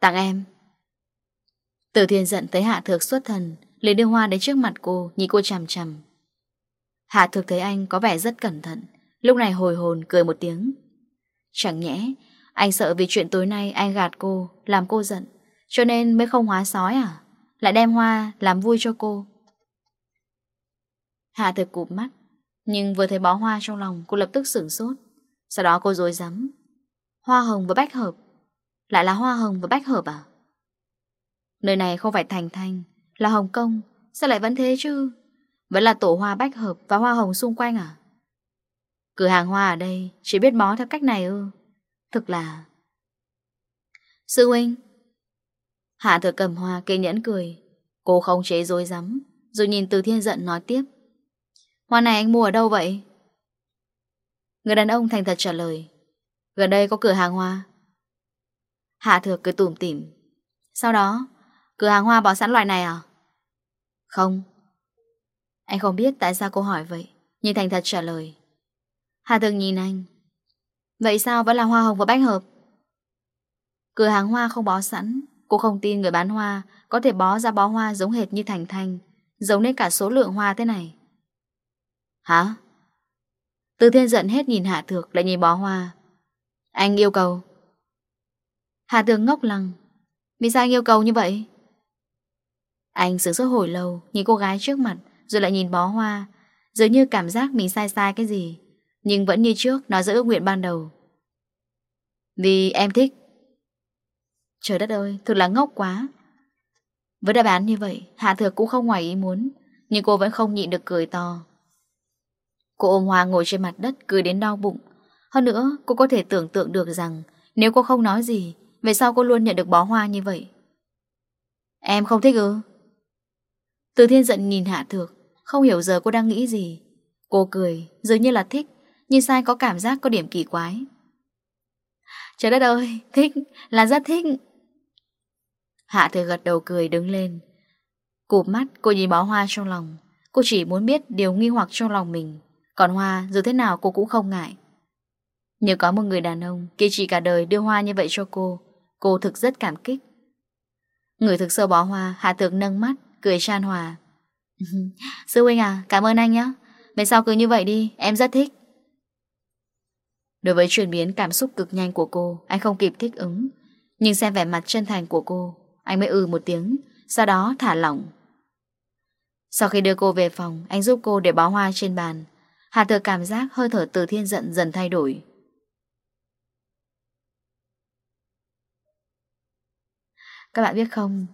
Tặng em. Từ thiên giận thấy hạ thược xuất thần lấy đưa hoa đến trước mặt cô, Nhìn cô chằm chằm. Hạ thực thấy anh có vẻ rất cẩn thận, Lúc này hồi hồn, cười một tiếng. Chẳng nhẽ, Anh sợ vì chuyện tối nay anh gạt cô, Làm cô giận, Cho nên mới không hóa sói à? Lại đem hoa làm vui cho cô. Hạ thực cụp mắt, Nhưng vừa thấy bó hoa trong lòng, Cô lập tức sửng sốt. Sau đó cô dối rắm. Hoa hồng và bách hợp. Lại là hoa hồng và bách hợp à? Nơi này không phải thành thanh là Hồng Kông, Sao lại vẫn thế chứ? Vẫn là tổ hoa bách hợp và hoa hồng xung quanh à? Cửa hàng hoa ở đây Chỉ biết bó theo cách này ư. Thực là Sư huynh. Hạ thừa cầm hoa kiên nhẫn cười. Cô không chế dối rắm Rồi nhìn từ thiên giận nói tiếp. Hoa này anh mua ở đâu vậy? Người đàn ông thành thật trả lời. Gần đây có cửa hàng hoa. Hạ thừa cười tủm tỉm. Sau đó, Cửa hàng hoa bỏ sẵn loại này à? Không. Anh không biết tại sao cô hỏi vậy, Nhưng Thành thật trả lời. Hà Tường nhìn anh. Vậy sao vẫn là hoa hồng và bách hợp? Cửa hàng hoa không bó sẵn. Cô không tin người bán hoa Có thể bó ra bó hoa giống hệt như Thành Thành Giống đến cả số lượng hoa thế này. Hả? Từ thiên giận hết nhìn Hạ Thược lại nhìn bó hoa. Anh yêu cầu. Hà Tường ngốc lăng Vì sao anh yêu cầu như vậy? Anh sửa sốt hồi lâu, Nhìn cô gái trước mặt, Rồi lại nhìn bó hoa. Dường như cảm giác mình sai sai cái gì, Nhưng vẫn như trước Nói giữ nguyện ban đầu. Vì em thích. Trời đất ơi Thật là ngốc quá. Với đáp án như vậy, Hạ Thược cũng không ngoài ý muốn, Nhưng cô vẫn không nhịn được cười to. Cô ôm hoa ngồi trên mặt đất, Cười đến đau bụng. Hơn nữa, cô có thể tưởng tượng được rằng, Nếu cô không nói gì, Về sao cô luôn nhận được bó hoa như vậy. Em không thích ư? Từ thiên giận nhìn Hạ Thược, Không hiểu giờ cô đang nghĩ gì. Cô cười, dường như là thích, Nhưng sai có cảm giác có điểm kỳ quái. Trời đất ơi, [LAUGHS] Thích, là rất thích. Hạ Thược gật đầu cười đứng lên. Cụp mắt, cô nhìn bó hoa trong lòng. Cô chỉ muốn biết điều nghi hoặc trong lòng mình. Còn hoa, dù thế nào cô cũng không ngại. Nếu có một người đàn ông Kỳ chỉ cả đời đưa hoa như vậy cho cô Cô thực rất cảm kích. Người thực sơ bó hoa, Hạ Thược nâng mắt cười chan hòa. [LAUGHS] Sư huynh à cảm ơn anh nhé Về sau cứ như vậy đi, em rất thích. Đối với chuyển biến cảm xúc cực nhanh của cô, Anh không kịp thích ứng. Nhưng xem vẻ mặt chân thành của cô, Anh mới ừ một tiếng, Sau đó thả lỏng. Sau khi đưa cô về phòng, Anh giúp cô để bó hoa trên bàn. Hà thừa cảm giác hơi thở từ thiên giận dần thay đổi. Các bạn biết không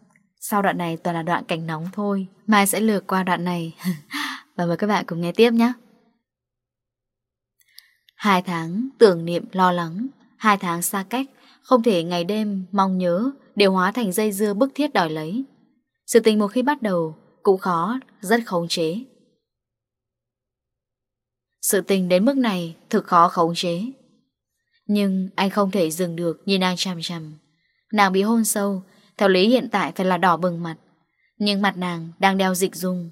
sau đoạn này toàn là đoạn cảnh nóng thôi. Mai sẽ lừa qua đoạn này. [LAUGHS] Và mời các bạn cùng nghe tiếp nhé. Hai tháng tưởng niệm lo lắng Hai tháng xa cách Không thể ngày đêm mong nhớ Đều hóa thành dây dưa bức thiết đòi lấy. Sự tình một khi bắt đầu Cũng khó, rất khống chế. Sự tình đến mức này Thực khó khống chế. Nhưng anh không thể dừng được Nhìn nàng chằm chằm. Nàng bị hôn sâu theo lý hiện tại phải là đỏ bừng mặt. Nhưng mặt nàng đang đeo dịch dung.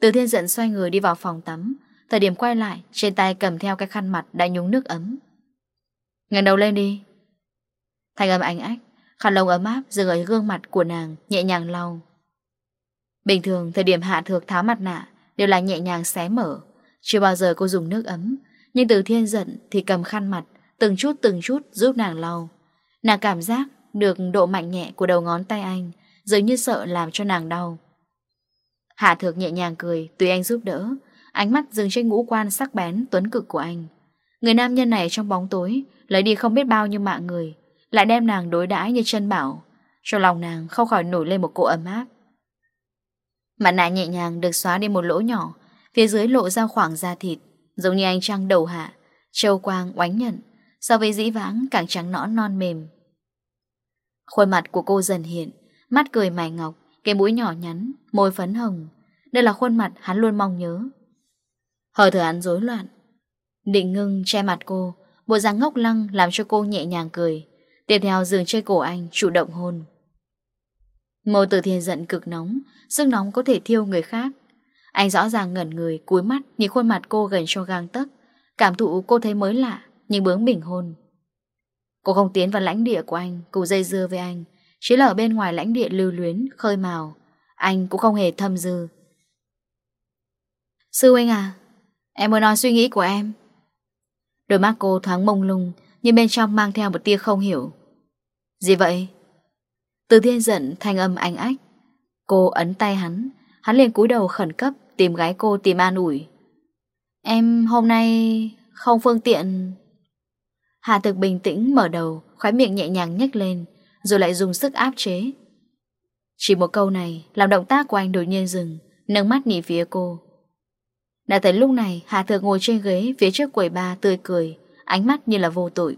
Từ thiên giận xoay người đi vào phòng tắm. Thời điểm quay lại, Trên tay cầm theo cái khăn mặt đã nhúng nước ấm. Ngần đầu lên đi. Thành âm ánh ách, Khăn lông ấm áp dừng ở gương mặt của nàng Nhẹ nhàng lau. Bình thường, thời điểm hạ thược tháo mặt nạ Đều là nhẹ nhàng xé mở. Chưa bao giờ cô dùng nước ấm, Nhưng từ thiên giận thì cầm khăn mặt, Từng chút từng chút giúp nàng lau. Nàng cảm giác được độ mạnh nhẹ của đầu ngón tay anh, dường như sợ làm cho nàng đau. Hạ Thược nhẹ nhàng cười, tùy anh giúp đỡ, ánh mắt dừng trên ngũ quan sắc bén tuấn cực của anh. Người nam nhân này trong bóng tối, lấy đi không biết bao nhiêu mạng người, lại đem nàng đối đãi như chân bảo. cho lòng nàng không khỏi nổi lên một cỗ ấm áp. Mặt nạ nhẹ nhàng được xóa đi một lỗ nhỏ, phía dưới lộ ra khoảng da thịt, giống như anh trăng đầu hạ, trâu quang oánh nhận, so với dĩ vãng càng trắng nõn non mềm. Khuôn mặt của cô dần hiện, Mắt cười mài ngọc, Cái mũi nhỏ nhắn, Môi phấn hồng. Đây là khuôn mặt hắn luôn mong nhớ. Hờ thở hắn rối loạn. Định ngưng che mặt cô, Bộ dáng ngốc lăng làm cho cô nhẹ nhàng cười. Tiếp theo dừng chơi cổ anh chủ động hôn. Môi Tử Thiên giận cực nóng, Sức nóng có thể thiêu người khác. Anh rõ ràng ngẩn người, cúi mắt, Nhìn khuôn mặt cô gần cho gang tấc. Cảm thụ cô thấy mới lạ, Nhưng bướng bình hôn. Cô không tiến vào lãnh địa của anh Cô dây dưa với anh. Chỉ là ở bên ngoài lãnh địa lưu luyến, khơi mào. Anh cũng không hề thâm dư. Sư huynh à Em muốn nói suy nghĩ của em. Đôi mắt cô thoáng mông lung Nhưng bên trong mang theo một tia không hiểu. Gì vậy? Từ thiên giận thanh âm anh ách. Cô ấn tay hắn Hắn liền cúi đầu khẩn cấp Tìm gái cô tìm an ủi. Em hôm nay không phương tiện Hà thực bình tĩnh mở đầu Khói miệng nhẹ nhàng nhếch lên, Rồi lại dùng sức áp chế. Chỉ một câu này Làm động tác của anh đột nhiên dừng, Nâng mắt nhìn phía cô. Đã thấy lúc này, Hà thực ngồi trên ghế Phía trước quầy ba tươi cười, Ánh mắt như là vô tội.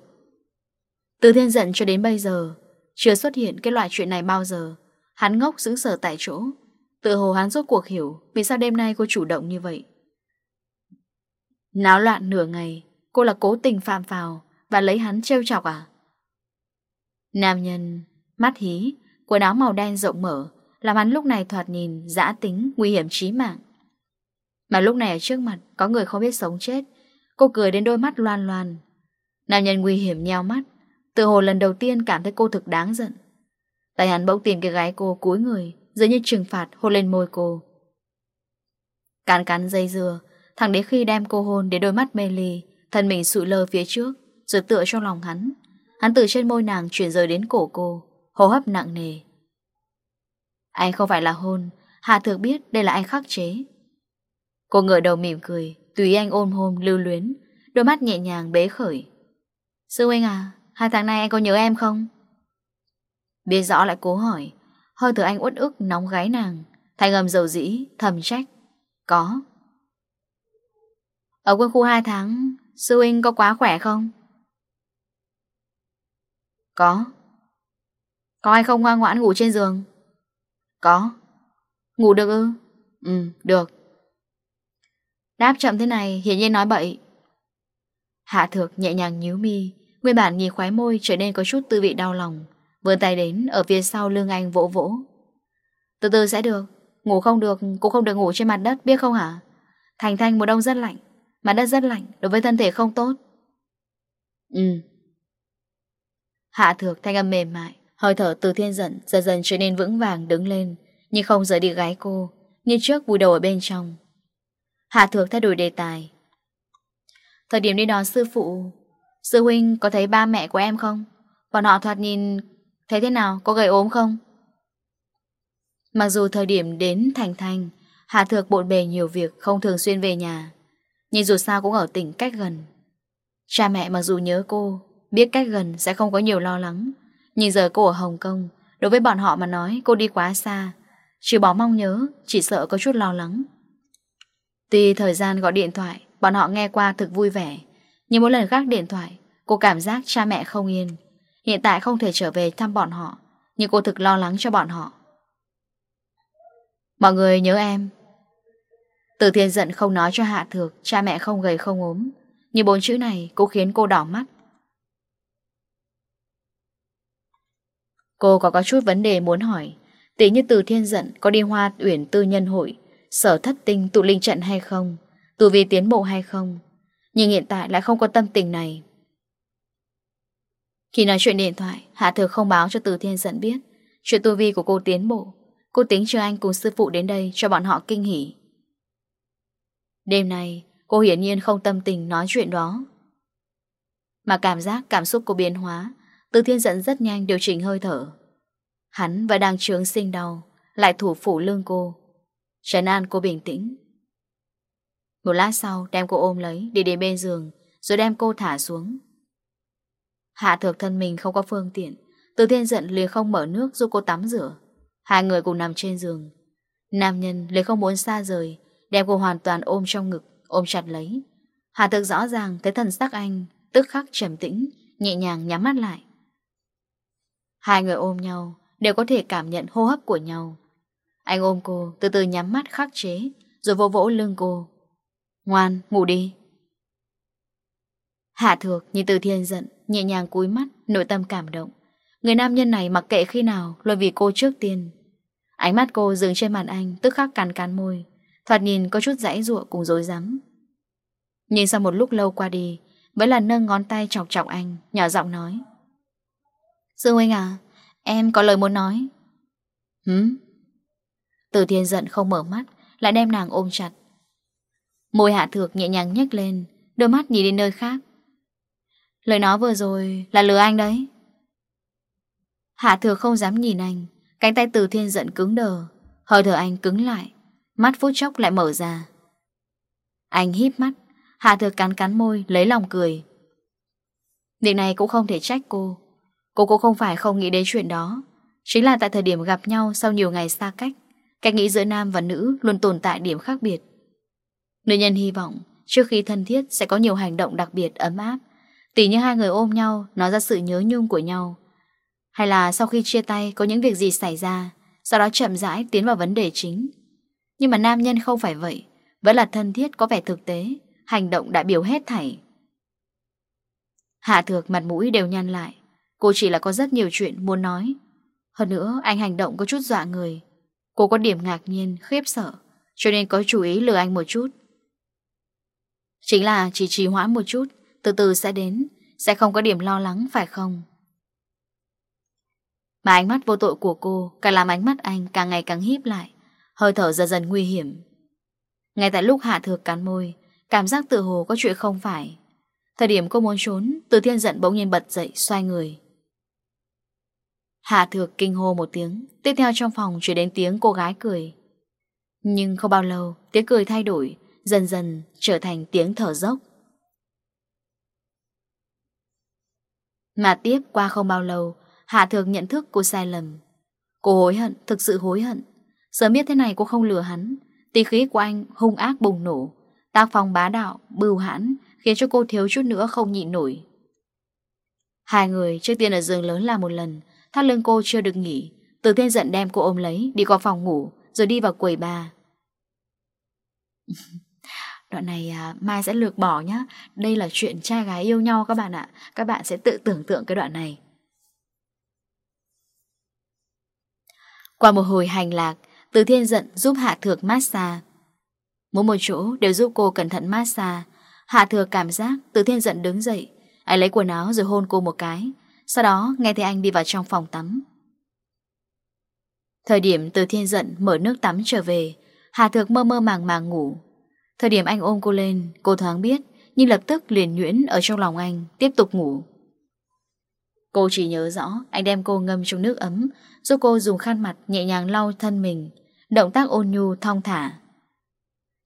Từ thiên giận cho đến bây giờ, Chưa xuất hiện cái loại chuyện này bao giờ. Hắn ngốc dững sở tại chỗ. Tự hồ hắn rốt cuộc hiểu Vì sao đêm nay cô chủ động như vậy. Náo loạn nửa ngày, Cô là cố tình phạm vào và lấy hắn trêu chọc à? Nam nhân, mắt hí, quần áo màu đen rộng mở, làm hắn lúc này thoạt nhìn dã tính, nguy hiểm chí mạng. Mà lúc này ở trước mặt có người không biết sống chết, cô cười đến đôi mắt loan loan. Nam nhân nguy hiểm nheo mắt, từ hồ lần đầu tiên cảm thấy cô thực đáng giận. tại hắn bỗng tìm cái gái cô cúi người, giống như trừng phạt hôn lên môi cô. cắn cắn dây dừa, thẳng đến khi đem cô hôn đến đôi mắt mê ly, thân mình sụi lơ phía trước, rồi tựa trong lòng hắn. Hắn từ trên môi nàng chuyển rời đến cổ cô, Hô hấp nặng nề. Anh không phải là hôn Hạ thược biết đây là anh khắc chế. Cô ngửa đầu mỉm cười, Tùy anh ôm hôn, lưu luyến. Đôi mắt nhẹ nhàng bế khởi. Sư huynh à Hai tháng nay anh có nhớ em không? Biết rõ lại cố hỏi. Hơi thở anh út ức nóng gái nàng. Thay ngầm dầu dĩ, thầm trách. Có. Ở quân khu 2 tháng, Sư huynh có quá khỏe không? Có. Có hay không ngoan ngoãn ngủ trên giường? Có. Ngủ được ư? Ừ, được. Đáp chậm thế này hiển nhiên nói bậy. Hạ thược nhẹ nhàng nhíu mi Nguyên bản nhìn khoái môi trở nên có chút tư vị đau lòng Vừa tay đến ở phía sau lưng anh vỗ vỗ. Từ từ sẽ được Ngủ không được cũng không được ngủ trên mặt đất biết không hả? Thành thành mùa đông rất lạnh Mặt đất rất lạnh đối với thân thể không tốt. Ừ. Hạ thược thanh âm mềm mại Hơi thở từ thiên giận, dần dần trở nên vững vàng đứng lên Nhưng không rời đi gái cô Như trước vùi đầu ở bên trong Hạ thược thay đổi đề tài Thời điểm đi đón sư phụ Sư huynh có thấy ba mẹ của em không? Bọn họ thoạt nhìn Thấy thế nào? Có gầy ốm không? Mặc dù thời điểm đến Thành Thành Hạ thược bộn bề nhiều việc Không thường xuyên về nhà Nhưng dù sao cũng ở tỉnh cách gần Cha mẹ mặc dù nhớ cô Biết cách gần sẽ không có nhiều lo lắng. Nhưng giờ cô ở Hồng Kông, Đối với bọn họ mà nói, cô đi quá xa. Chỉ bỏ mong nhớ, Chỉ sợ có chút lo lắng. Tuy thời gian gọi điện thoại, Bọn họ nghe qua thực vui vẻ. Nhưng mỗi lần gác điện thoại, Cô cảm giác cha mẹ không yên. Hiện tại không thể trở về thăm bọn họ, Nhưng cô thực lo lắng cho bọn họ. Mọi người nhớ em. Từ thiên giận không nói cho Hạ Thược, Cha mẹ không gầy không ốm. Nhưng bốn chữ này cũng khiến cô đỏ mắt. Cô có có chút vấn đề muốn hỏi. Tỷ như từ thiên Dận có đi hoa uyển tư nhân hội, Sở thất tinh tụ linh trận hay không? Tử vi tiến bộ hay không? Nhưng hiện tại lại không có tâm tình này. Khi nói chuyện điện thoại, Hạ thừa không báo cho từ thiên Dận biết Chuyện tu vi của cô tiến bộ. Cô tính cho anh cùng sư phụ đến đây cho bọn họ kinh hỉ. Đêm nay, cô hiển nhiên không tâm tình nói chuyện đó. Mà cảm giác, cảm xúc cô biến hóa. Từ thiên dẫn rất nhanh điều chỉnh hơi thở. Hắn và đang trướng sinh đau, Lại thủ phủ lưng cô. Trần an cô bình tĩnh. Một lát sau, đem cô ôm lấy, Đi đến bên giường, Rồi đem cô thả xuống. Hạ thược thân mình không có phương tiện. Từ thiên giận liền không mở nước giúp cô tắm rửa. Hai người cùng nằm trên giường. Nam nhân liền không muốn xa rời, Đem cô hoàn toàn ôm trong ngực, Ôm chặt lấy. Hạ thực rõ ràng thấy thần sắc anh Tức khắc trầm tĩnh, Nhẹ nhàng nhắm mắt lại. Hai người ôm nhau, Đều có thể cảm nhận hô hấp của nhau. Anh ôm cô, từ từ nhắm mắt khắc chế, Rồi vỗ vỗ lưng cô. Ngoan, ngủ đi. Hạ thược nhìn từ thiên giận, Nhẹ nhàng cúi mắt, Nội tâm cảm động. Người nam nhân này mặc kệ khi nào, Luôn vì cô trước tiên. Ánh mắt cô dừng trên mặt anh, Tức khắc cắn cắn môi, Thoạt nhìn có chút dãy ruộng cùng dối rắm. Nhìn sau một lúc lâu qua đi, Vẫn là nâng ngón tay chọc chọc anh, Nhỏ giọng nói. Dương Huynh à Em có lời muốn nói. Hứ Từ thiên giận không mở mắt Lại đem nàng ôm chặt. Môi hạ thược nhẹ nhàng nhếch lên Đôi mắt nhìn đến nơi khác. Lời nói vừa rồi là lừa anh đấy. Hạ thược không dám nhìn anh Cánh tay từ thiên giận cứng đờ Hơi thở anh cứng lại Mắt phút chốc lại mở ra. Anh hít mắt Hạ thược cắn cắn môi lấy lòng cười. Điều này cũng không thể trách cô Cô cũng không phải không nghĩ đến chuyện đó. Chính là tại thời điểm gặp nhau sau nhiều ngày xa cách Cách nghĩ giữa nam và nữ luôn tồn tại điểm khác biệt. Nữ nhân hy vọng trước khi thân thiết sẽ có nhiều hành động đặc biệt ấm áp. Tỉ như hai người ôm nhau, nói ra sự nhớ nhung của nhau. Hay là sau khi chia tay, có những việc gì xảy ra, Sau đó chậm rãi tiến vào vấn đề chính. Nhưng mà nam nhân không phải vậy, Vẫn là thân thiết có vẻ thực tế, Hành động đại biểu hết thảy. Hạ thược mặt mũi đều nhăn lại. Cô chỉ là có rất nhiều chuyện muốn nói. Hơn nữa anh hành động có chút dọa người. Cô có điểm ngạc nhiên, khiếp sợ Cho nên có chú ý lừa anh một chút. Chính là chỉ trì hoãn một chút Từ từ sẽ đến Sẽ không có điểm lo lắng phải không? Mà ánh mắt vô tội của cô Càng làm ánh mắt anh càng ngày càng híp lại Hơi thở dần dần nguy hiểm. Ngay tại lúc hạ thược cắn môi Cảm giác tự hồ có chuyện không phải. Thời điểm cô muốn trốn Từ thiên giận bỗng nhiên bật dậy xoay người. Hạ thược kinh hô một tiếng Tiếp theo trong phòng chuyển đến tiếng cô gái cười. Nhưng không bao lâu Tiếng cười thay đổi Dần dần trở thành tiếng thở dốc. Mà tiếp qua không bao lâu Hạ thược nhận thức cô sai lầm. Cô hối hận, thực sự hối hận. Sớm biết thế này cô không lừa hắn. Tì khí của anh hung ác bùng nổ. Tác phong bá đạo, bưu hãn Khiến cho cô thiếu chút nữa không nhịn nổi. Hai người trước tiên ở giường lớn là một lần Thắt lưng cô chưa được nghỉ. Từ thiên giận đem cô ôm lấy, Đi qua phòng ngủ, Rồi đi vào quầy bà [LAUGHS] Đoạn này à, Mai sẽ lược bỏ nhé. Đây là chuyện trai gái yêu nhau các bạn ạ. Các bạn sẽ tự tưởng tượng cái đoạn này. Qua một hồi hành lạc, Từ thiên giận giúp Hạ Thược massage. Mỗi một chỗ đều giúp cô cẩn thận massage. Hạ Thược cảm giác Từ thiên giận đứng dậy. Anh lấy quần áo rồi hôn cô một cái. Sau đó, nghe thấy anh đi vào trong phòng tắm. Thời điểm từ thiên giận mở nước tắm trở về, Hà Thược mơ mơ màng màng ngủ. Thời điểm anh ôm cô lên, Cô thoáng biết, Nhưng lập tức liền nhuyễn ở trong lòng anh, Tiếp tục ngủ. Cô chỉ nhớ rõ, Anh đem cô ngâm trong nước ấm, Giúp cô dùng khăn mặt nhẹ nhàng lau thân mình, Động tác ôn nhu, thong thả.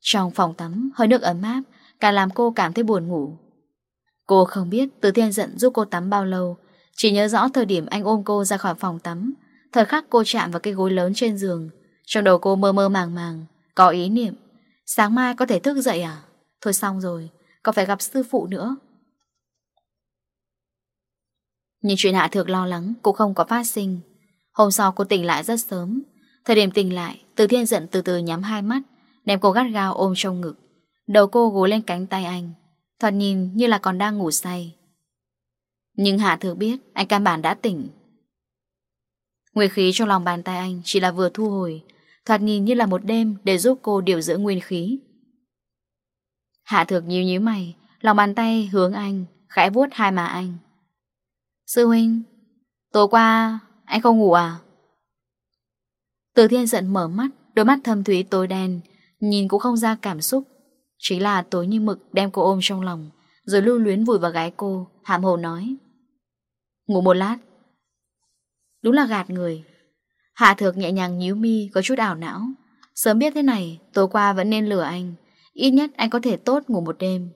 Trong phòng tắm, hơi nước ấm áp, càng làm cô cảm thấy buồn ngủ. Cô không biết Từ thiên giận giúp cô tắm bao lâu chỉ nhớ rõ thời điểm anh ôm cô ra khỏi phòng tắm. Thời khắc cô chạm vào cái gối lớn trên giường, Trong đầu cô mơ mơ màng màng, Có ý niệm. Sáng mai có thể thức dậy à? Thôi xong rồi Còn phải gặp sư phụ nữa? Nhưng chuyện Hạ Thược lo lắng Cũng không có phát sinh. Hôm sau cô tỉnh lại rất sớm. Thời điểm tỉnh lại, Từ thiên giận từ từ nhắm hai mắt, Đem cô gắt gao ôm trong ngực. Đầu cô gối lên cánh tay anh. Thoạt nhìn như là còn đang ngủ say. Nhưng Hạ Thừa biết anh căn bản đã tỉnh. Nguyên khí trong lòng bàn tay anh chỉ là vừa thu hồi, thoạt nhìn như là một đêm để giúp cô điều dưỡng nguyên khí. Hạ Thược nhíu nhíu mày, lòng bàn tay hướng anh, khẽ vuốt hai má anh. Sư huynh, tối qua anh không ngủ à? Từ thiên giận mở mắt, đôi mắt thâm thúy tối đen, nhìn cũng không ra cảm xúc. Chính là tối như mực đem cô ôm trong lòng, rồi lưu luyến vùi vào gái cô, Hàm hồ nói. Ngủ một lát. Đúng là gạt người. Hạ thược nhẹ nhàng nhíu mi, có chút ảo não. Sớm biết thế này, tối qua vẫn nên lừa anh. Ít nhất anh có thể tốt ngủ một đêm.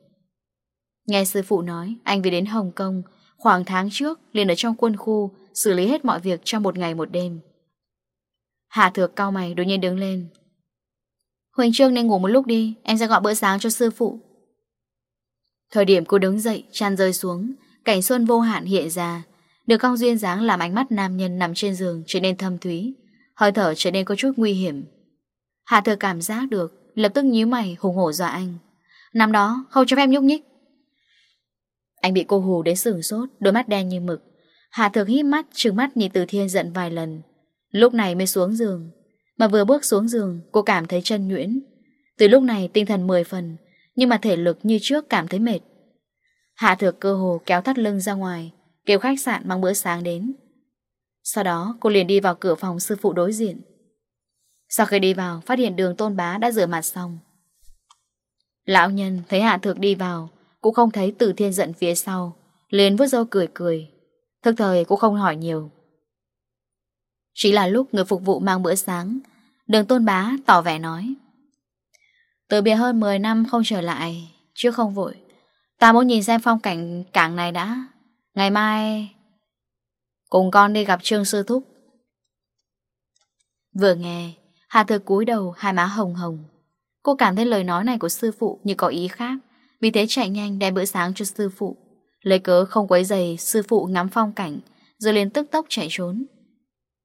Nghe sư phụ nói, Anh về đến Hồng Kông. Khoảng tháng trước, liền ở trong quân khu, Xử lý hết mọi việc trong một ngày một đêm. Hạ thược cao mày đột nhiên đứng lên. Huỳnh Trương nên ngủ một lúc đi, Em sẽ gọi bữa sáng cho sư phụ. Thời điểm cô đứng dậy, chăn rơi xuống, cảnh xuân vô hạn hiện ra. Được cong duyên dáng làm ánh mắt nam nhân nằm trên giường trở nên thâm thúy, hơi thở trở nên có chút nguy hiểm. Hạ thừa cảm giác được, lập tức nhíu mày hùng hổ dọa anh. Năm đó, không cho phép nhúc nhích. Anh bị cô hù đến sửng sốt, đôi mắt đen như mực. Hạ thược hít mắt, trừng mắt nhìn từ thiên giận vài lần. Lúc này mới xuống giường. Mà vừa bước xuống giường, cô cảm thấy chân nhuyễn. Từ lúc này tinh thần mười phần, nhưng mà thể lực như trước cảm thấy mệt. Hạ thược cơ hồ kéo thắt lưng ra ngoài, kêu khách sạn mang bữa sáng đến. Sau đó cô liền đi vào cửa phòng sư phụ đối diện. Sau khi đi vào, phát hiện đường tôn bá đã rửa mặt xong. Lão nhân thấy hạ thược đi vào, cũng không thấy từ thiên giận phía sau, liền vứt dâu cười cười. Thức thời cũng không hỏi nhiều. Chỉ là lúc người phục vụ mang bữa sáng, đường tôn bá tỏ vẻ nói. Từ biệt hơn 10 năm không trở lại, Chứ không vội. Ta muốn nhìn xem phong cảnh cảng này đã. Ngày mai, Cùng con đi gặp Trương Sư Thúc. Vừa nghe, Hà Thừa cúi đầu, hai má hồng hồng. Cô cảm thấy lời nói này của sư phụ Như có ý khác. Vì thế chạy nhanh đem bữa sáng cho sư phụ. Lấy cớ không quấy giày, sư phụ ngắm phong cảnh, Rồi liền tức tốc chạy trốn.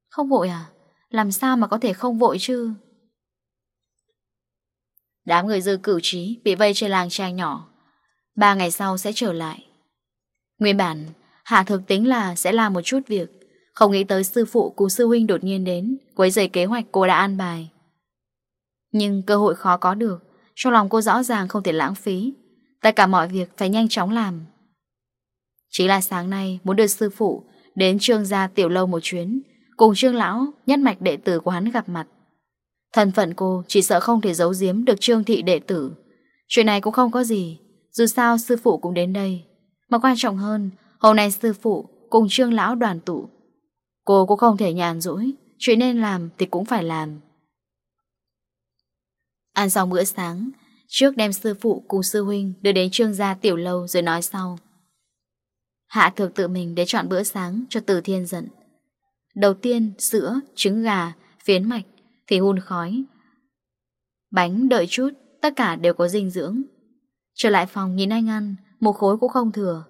Không vội à? Làm sao mà có thể không vội chứ? Đám người dư cửu trí bị vây trên làng trang nhỏ. Ba ngày sau sẽ trở lại. Nguyên bản, Hạ thực tính là sẽ làm một chút việc. Không nghĩ tới sư phụ cùng sư huynh đột nhiên đến, quấy giày kế hoạch cô đã an bài. Nhưng cơ hội khó có được, trong lòng cô rõ ràng không thể lãng phí. Tất cả mọi việc phải nhanh chóng làm. Chỉ là sáng nay muốn đưa sư phụ đến trương gia tiểu lâu một chuyến, cùng trương lão, nhất mạch đệ tử của hắn gặp mặt. Thân phận cô chỉ sợ không thể giấu giếm được trương thị đệ tử. Chuyện này cũng không có gì, dù sao sư phụ cũng đến đây. Mà quan trọng hơn, hôm nay sư phụ cùng trương lão đoàn tụ. Cô cũng không thể nhàn rỗi, chuyện nên làm thì cũng phải làm. Ăn xong bữa sáng, trước đem sư phụ cùng sư huynh đưa đến trương gia tiểu lâu rồi nói sau. Hạ thược tự mình để chọn bữa sáng cho từ thiên giận. Đầu tiên, sữa, trứng gà, phiến mạch thì hun khói. Bánh đợi chút, tất cả đều có dinh dưỡng. Trở lại phòng nhìn anh ăn, một khối cũng không thừa.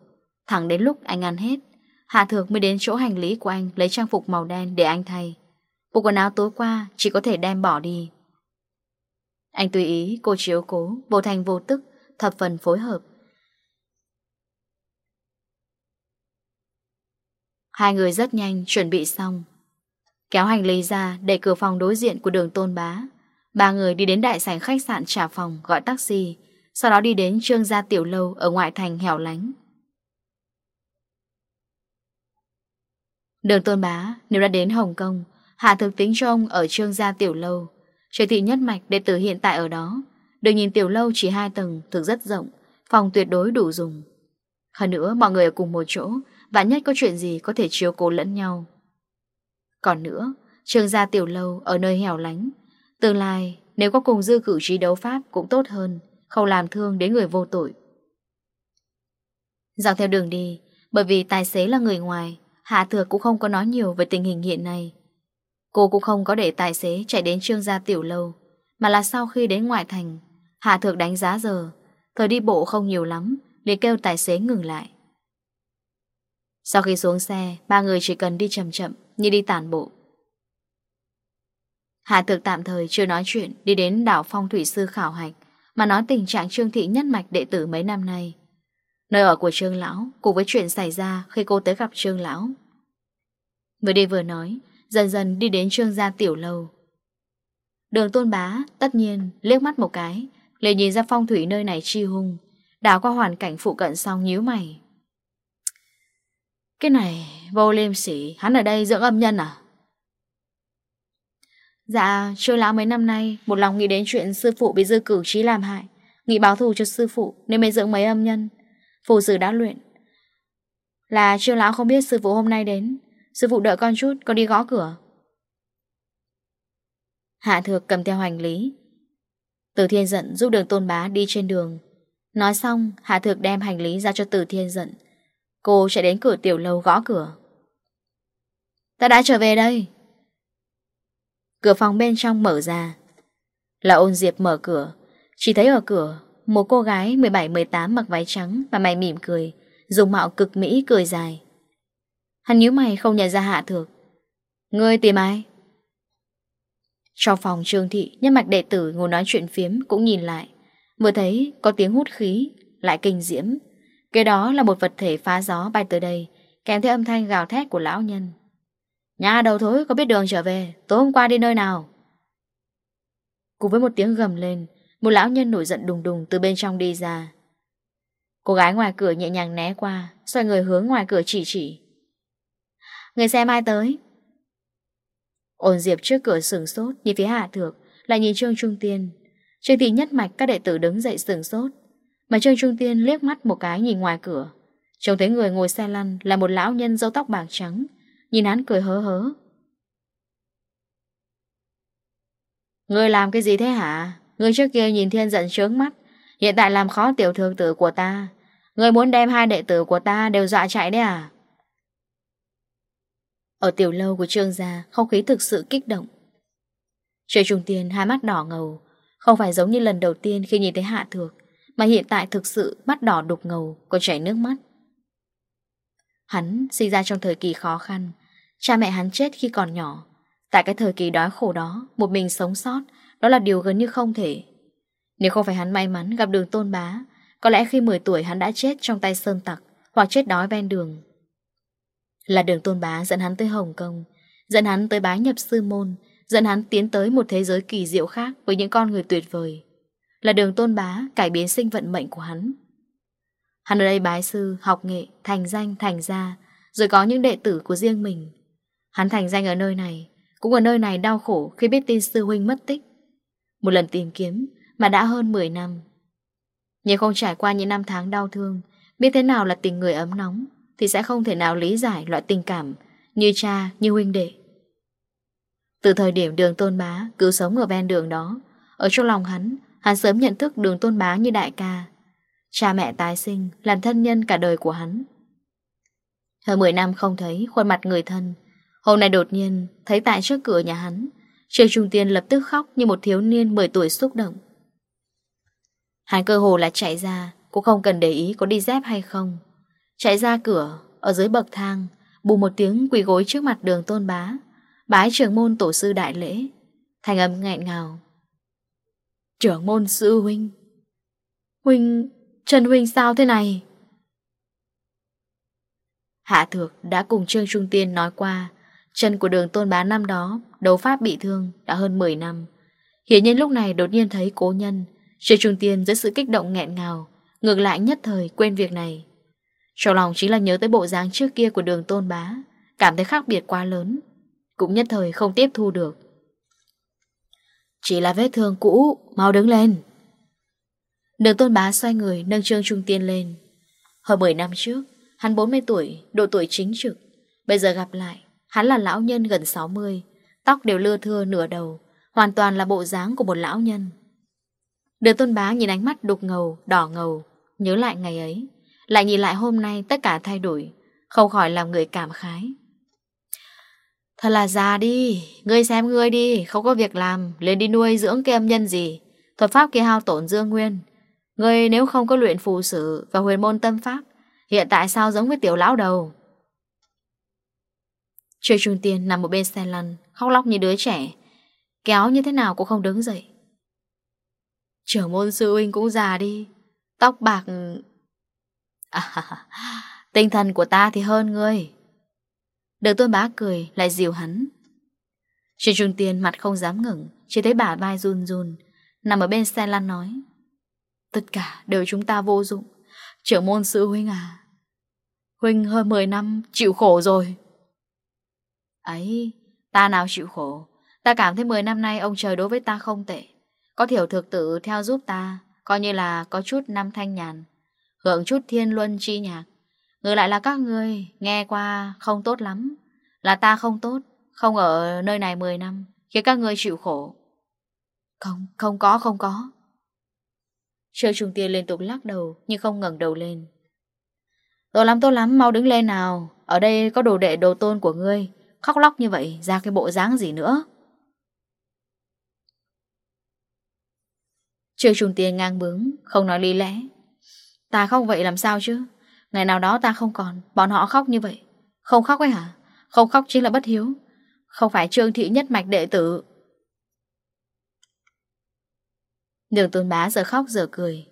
Thẳng đến lúc anh ăn hết, Hạ Thược mới đến chỗ hành lý của anh lấy trang phục màu đen để anh thay. Bộ quần áo tối qua chỉ có thể đem bỏ đi. Anh tùy ý, cô chiếu cố, bộ thành vô tức, thập phần phối hợp. Hai người rất nhanh chuẩn bị xong Kéo hành lý ra Để cửa phòng đối diện của đường tôn bá. Ba người đi đến đại sảnh khách sạn trả phòng Gọi taxi, Sau đó đi đến trương gia tiểu lâu Ở ngoại thành hẻo lánh. Đường tôn bá, Nếu đã đến Hồng Kông, Hạ thực tính cho ông ở trương gia tiểu lâu. Trời thị nhất mạch đệ tử hiện tại ở đó. Đường nhìn tiểu lâu chỉ hai tầng, Thực rất rộng, Phòng tuyệt đối đủ dùng. Hơn nữa, mọi người ở cùng một chỗ, Vạn nhất có chuyện gì có thể chiếu cố lẫn nhau. Còn nữa, trường gia tiểu lâu ở nơi hẻo lánh. Tương lai, nếu có cùng dư cử trí đấu pháp cũng tốt hơn, không làm thương đến người vô tội. Dọc theo đường đi, bởi vì tài xế là người ngoài, Hạ Thược cũng không có nói nhiều về tình hình hiện nay. Cô cũng không có để tài xế chạy đến trương gia tiểu lâu, mà là sau khi đến ngoại thành, Hạ Thược đánh giá giờ, thời đi bộ không nhiều lắm, để kêu tài xế ngừng lại. Sau khi xuống xe, ba người chỉ cần đi chậm chậm, như đi tản bộ. Hạ thực tạm thời chưa nói chuyện đi đến đảo phong thủy sư khảo hạch mà nói tình trạng Trương Thị nhất mạch đệ tử mấy năm nay. Nơi ở của Trương Lão cùng với chuyện xảy ra khi cô tới gặp Trương Lão. Vừa đi vừa nói, dần dần đi đến Trương gia tiểu lâu. Đường tôn bá, tất nhiên, liếc mắt một cái, liền nhìn ra phong thủy nơi này chi hung, đảo qua hoàn cảnh phụ cận xong nhíu mày. Cái này, vô liêm sỉ, hắn ở đây dưỡng âm nhân à? Dạ, trương lão mấy năm nay, một lòng nghĩ đến chuyện sư phụ bị dư cử trí làm hại. Nghĩ báo thù cho sư phụ, nên mới dưỡng mấy âm nhân. Phù sử đã luyện. Là trương lão không biết sư phụ hôm nay đến. Sư phụ đợi con chút, con đi gõ cửa. Hạ thược cầm theo hành lý. tử thiên giận giúp đường tôn bá đi trên đường. Nói xong, Hạ thược đem hành lý ra cho tử thiên giận. Cô sẽ đến cửa tiểu lâu gõ cửa. Ta đã trở về đây. Cửa phòng bên trong mở ra. Là ôn diệp mở cửa. Chỉ thấy ở cửa, Một cô gái 17-18 mặc váy trắng Và mày mỉm cười Dùng mạo cực mỹ, cười dài. Hắn nhíu mày không nhận ra hạ thược. Ngươi tìm ai? Trong phòng trương thị, Nhân mạch đệ tử ngồi nói chuyện phiếm Cũng nhìn lại. Vừa thấy có tiếng hút khí, Lại kinh diễm. Kế đó là một vật thể phá gió bay từ đây, kèm theo âm thanh gào thét của lão nhân. Nhà đầu thối có biết đường trở về, tối hôm qua đi nơi nào? Cùng với một tiếng gầm lên, một lão nhân nổi giận đùng đùng từ bên trong đi ra. Cô gái ngoài cửa nhẹ nhàng né qua, xoay người hướng ngoài cửa chỉ chỉ. Người xem ai tới? Ôn Diệp trước cửa sừng sốt, nhìn phía hạ thược, lại nhìn Trương Trung Tiên. Trương Thị nhất mạch các đệ tử đứng dậy sừng sốt, mà Trương Trung Tiên liếc mắt một cái nhìn ngoài cửa. Trông thấy người ngồi xe lăn là một lão nhân dâu tóc bạc trắng, Nhìn hắn cười hớ hớ. Người làm cái gì thế hả? Người trước kia nhìn thiên giận trướng mắt, Hiện tại làm khó tiểu thương tử của ta. Người muốn đem hai đệ tử của ta đều dọa chạy đấy à? Ở tiểu lâu của trương gia, Không khí thực sự kích động. Trời trung tiên hai mắt đỏ ngầu, Không phải giống như lần đầu tiên khi nhìn thấy hạ thược. Mà hiện tại thực sự mắt đỏ đục ngầu Có chảy nước mắt. Hắn sinh ra trong thời kỳ khó khăn. Cha mẹ hắn chết khi còn nhỏ. Tại cái thời kỳ đói khổ đó, Một mình sống sót, Đó là điều gần như không thể. Nếu không phải hắn may mắn gặp đường tôn bá, Có lẽ khi 10 tuổi hắn đã chết trong tay sơn tặc Hoặc chết đói ven đường. Là đường tôn bá dẫn hắn tới Hồng Kông, Dẫn hắn tới bái nhập sư môn, Dẫn hắn tiến tới một thế giới kỳ diệu khác Với những con người tuyệt vời là đường tôn bá cải biến sinh vận mệnh của hắn. Hắn ở đây bái sư, học nghệ, thành danh, thành gia, rồi có những đệ tử của riêng mình. Hắn thành danh ở nơi này, cũng ở nơi này đau khổ khi biết tin sư huynh mất tích. Một lần tìm kiếm mà đã hơn 10 năm. Nhưng không trải qua những năm tháng đau thương, biết thế nào là tình người ấm nóng, thì sẽ không thể nào lý giải loại tình cảm như cha, như huynh đệ. Từ thời điểm đường tôn bá cứ sống ở ven đường đó, ở trong lòng hắn Hắn sớm nhận thức đường tôn bá như đại ca. Cha mẹ tái sinh, Làm thân nhân cả đời của hắn. Hơn 10 năm không thấy Khuôn mặt người thân, Hôm nay đột nhiên thấy tại trước cửa nhà hắn trời Trung Tiên lập tức khóc như một thiếu niên 10 tuổi xúc động. Hắn cơ hồ là chạy ra, Cũng không cần để ý có đi dép hay không. Chạy ra cửa, Ở dưới bậc thang, Bù một tiếng quỳ gối trước mặt đường tôn bá, Bái trưởng môn tổ sư đại lễ. Thành âm nghẹn ngào Trưởng môn sư huynh. Huynh, Trần Huynh sao thế này? Hạ Thược đã cùng Trương Trung Tiên nói qua Chân của đường tôn bá năm đó Đấu pháp bị thương đã hơn 10 năm. Hiển nhiên lúc này đột nhiên thấy cố nhân Trương Trung Tiên dưới sự kích động nghẹn ngào Ngược lại nhất thời quên việc này. Trong lòng chính là nhớ tới bộ dáng trước kia của đường tôn bá Cảm thấy khác biệt quá lớn Cũng nhất thời không tiếp thu được. Chỉ là vết thương cũ, mau đứng lên. Đường tôn bá xoay người nâng Trương Trung Tiên lên. Hồi 10 năm trước, hắn 40 tuổi, độ tuổi chính trực. Bây giờ gặp lại, hắn là lão nhân gần 60, tóc đều lưa thưa nửa đầu, hoàn toàn là bộ dáng của một lão nhân. Đường tôn bá nhìn ánh mắt đục ngầu, đỏ ngầu, nhớ lại ngày ấy. Lại nhìn lại hôm nay tất cả thay đổi, không khỏi làm người cảm khái. Thật là già đi, ngươi xem ngươi đi, không có việc làm, lên đi nuôi dưỡng cái âm nhân gì. Thuật pháp kia hao tổn dương nguyên. Ngươi nếu không có luyện phù sử và huyền môn tâm pháp, hiện tại sao giống với tiểu lão đầu? Trời Trung Tiên nằm một bên xe lăn, khóc lóc như đứa trẻ, kéo như thế nào cũng không đứng dậy. Trưởng môn sư huynh cũng già đi, tóc bạc... À, tinh thần của ta thì hơn ngươi. Được tôi bá cười, lại dìu hắn. Trương Trung Tiên mặt không dám ngừng Chỉ thấy bà vai run run, Nằm ở bên xe lăn nói, Tất cả đều chúng ta vô dụng. Trưởng môn sư Huynh à Huynh hơn 10 năm chịu khổ rồi. Ấy, Ta nào chịu khổ? Ta cảm thấy 10 năm nay ông trời đối với ta không tệ. Có thiểu thực tử theo giúp ta, Coi như là có chút năm thanh nhàn, Hưởng chút thiên luân chi nhạc người lại là các người nghe qua không tốt lắm. Là ta không tốt Không ở nơi này 10 năm Khiến các người chịu khổ. Không, không có, không có. Trời trùng tiên liên tục lắc đầu Nhưng không ngẩng đầu lên. Tốt lắm, tốt lắm, mau đứng lên nào. Ở đây có đồ đệ đồ tôn của ngươi. Khóc lóc như vậy, ra cái bộ dáng gì nữa? Trời trùng tiên ngang bướng Không nói lý lẽ. Ta không vậy làm sao chứ? Ngày nào đó ta không còn Bọn họ khóc như vậy. Không khóc ấy hả? Không khóc chính là bất hiếu. Không phải trương thị nhất mạch đệ tử. Đường tôn bá giờ khóc giờ cười.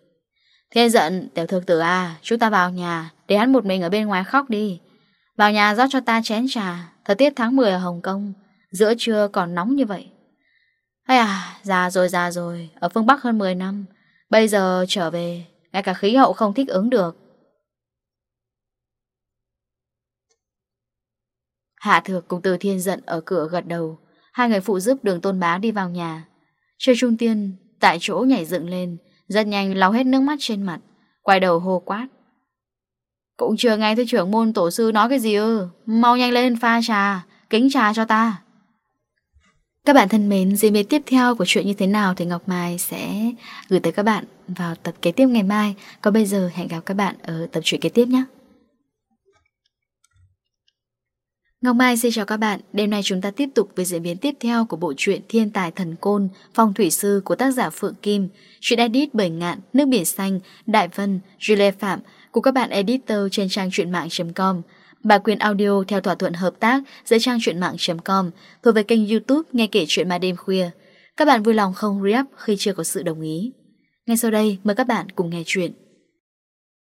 Thế giận tiểu thực tử à Chúng ta vào nhà Để hắn một mình ở bên ngoài khóc đi. Vào nhà rót cho ta chén trà. Thời tiết tháng 10 ở Hồng Kông Giữa trưa còn nóng như vậy. Ây à, già rồi già rồi, ở phương Bắc hơn 10 năm. Bây giờ trở về, ngay cả khí hậu không thích ứng được. Hạ Thược cùng Từ Thiên giận ở cửa gật đầu. Hai người phụ giúp đường tôn bá đi vào nhà. Trời trung tiên, tại chỗ nhảy dựng lên, rất nhanh lau hết nước mắt trên mặt, quay đầu hô quát. Cũng chưa nghe thấy trưởng môn tổ sư nói cái gì ư, mau nhanh lên pha trà, kính trà cho ta. Các bạn thân mến, diễn biến tiếp theo của chuyện như thế nào thì Ngọc Mai sẽ gửi tới các bạn vào tập kế tiếp ngày mai. Còn bây giờ hẹn gặp các bạn ở tập truyện kế tiếp nhé. Ngọc Mai xin chào các bạn, đêm nay chúng ta tiếp tục với diễn biến tiếp theo của bộ truyện Thiên tài thần côn, phong thủy sư của tác giả Phượng Kim, chuyện edit bởi Ngạn, Nước Biển Xanh, Đại Vân, Julie Phạm của các bạn editor trên trang truyện mạng.com. Bản quyền audio theo thỏa thuận hợp tác giữa trang truyện mạng.com thuộc về kênh youtube nghe kể chuyện ma đêm khuya. Các bạn vui lòng không re khi chưa có sự đồng ý. Ngay sau đây mời các bạn cùng nghe chuyện.